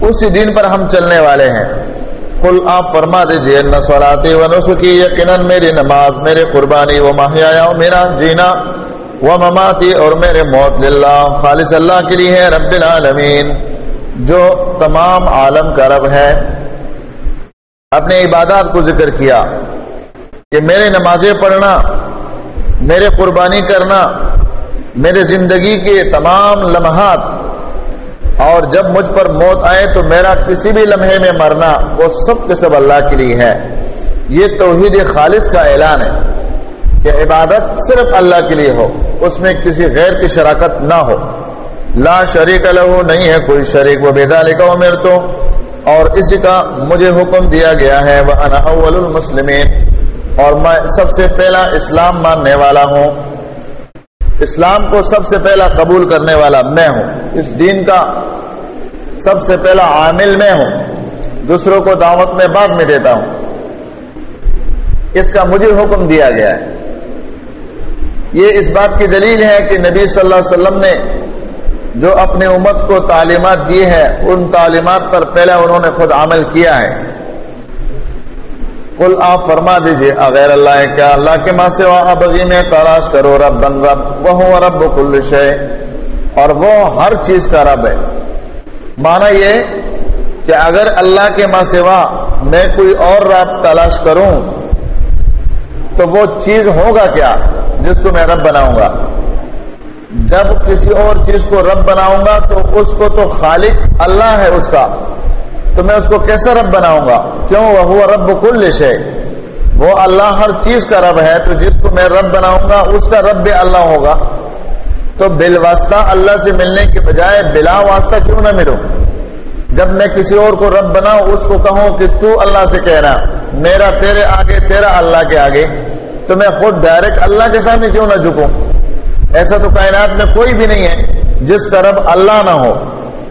اسی دین پر ہم چلنے والے ہیں۔ کل آپ فرما دیجیے نسولاتی و نسخی یقیناً میری نماز میری قربانی و ماہیا میرا جینا، وہ مماتی اور میرے موت للہ، خالص اللہ کے لیے ہے رب العالمین، جو تمام عالم کا رب ہے۔ اپنے عبادات کو ذکر کیا کہ میرے نمازیں پڑھنا، میرے قربانی کرنا، میرے زندگی کے تمام لمحات، اور جب مجھ پر موت آئے تو میرا کسی بھی لمحے میں مرنا وہ سب کے سب اللہ کے لیے ہے۔ یہ توحید خالص کا اعلان ہے کہ عبادت صرف اللہ کے لیے ہو، اس میں کسی غیر کی شراکت نہ ہو۔ لا شریک لہو، نہیں ہے کوئی شریک۔ وہ بیدا لکھا میرے تو اور اسی کا مجھے حکم دیا گیا ہے وہ اول المسلمین اور میں سب سے پہلا اسلام ماننے والا ہوں۔ اسلام کو سب سے پہلا قبول کرنے والا میں ہوں۔ اس دین کا سب سے پہلا عامل میں ہوں۔ دوسروں کو دعوت میں بعد میں دیتا ہوں۔ اس کا مجھے حکم دیا گیا ہے۔ یہ اس بات کی دلیل ہے کہ نبی صلی اللہ علیہ وسلم نے جو اپنے امت کو تعلیمات دی ہے، ان تعلیمات پر پہلے انہوں نے خود عمل کیا ہے۔ کل آپ فرما دیجیے، اغیر اللہ کیا اللہ کے ماں سے ابغی میں تلاش کرو رب بن رب وہ رب کل شے۔ اور وہ ہر چیز کا رب ہے۔ مانا یہ کہ اگر اللہ کے ماں سوا میں کوئی اور رب تلاش کروں، تو وہ چیز ہوگا کیا جس کو میں رب بناؤں گا؟ جب کسی اور چیز کو رب بناؤں گا تو اس کو تو خالق اللہ ہے اس کا۔ تو میں اس کو کیسے رب بناؤں گا؟ کیوں؟ وہ رب کل شے وہ اللہ ہر چیز کا رب ہے، تو جس کو میں رب بناؤں گا، اس کا رب بھی اللہ ہوگا۔ تو بل واسطہ اللہ سے ملنے کے بجائے بلا واسطہ کیوں نہ ملوں؟ جب میں کسی اور کو رب بناؤں، اس کو کہوں کہ تو اللہ سے کہنا، میرا تیرے آگے، تیرا اللہ کے آگے۔ تو میں خود ڈائریکٹ اللہ کے سامنے کیوں نہ جھکوں؟ ایسا تو کائنات میں کوئی بھی نہیں ہے جس کا رب اللہ نہ ہو،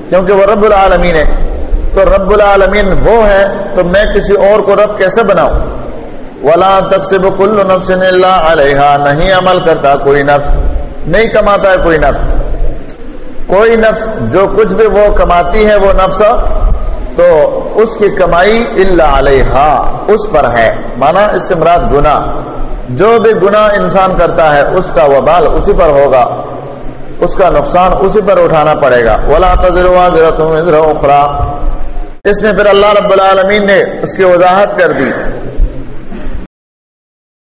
کیونکہ وہ رب العالمین ہے۔ تو رب العالمین وہ ہے، تو میں کسی اور کو رب کیسے بناؤں؟ ولا تک سے کل نفس اللہ علیہ نہیں عمل کرتا کوئی نفس، نہیں کماتا ہے کوئی نفس۔ کوئی نفس جو کچھ بھی وہ کماتی ہے، وہ نفس، تو اس کی کمائی اللہ علیہ اس پر ہے۔ مانا اس سے مراد گنا جو بھی گناہ انسان کرتا ہے، اس کا وبال اسی پر ہوگا۔ اس کا نقصان اسی پر اٹھانا پڑے گا۔ ولا تجربہ اس میں پھر اللہ رب العالمین نے اس کی وضاحت کر دی۔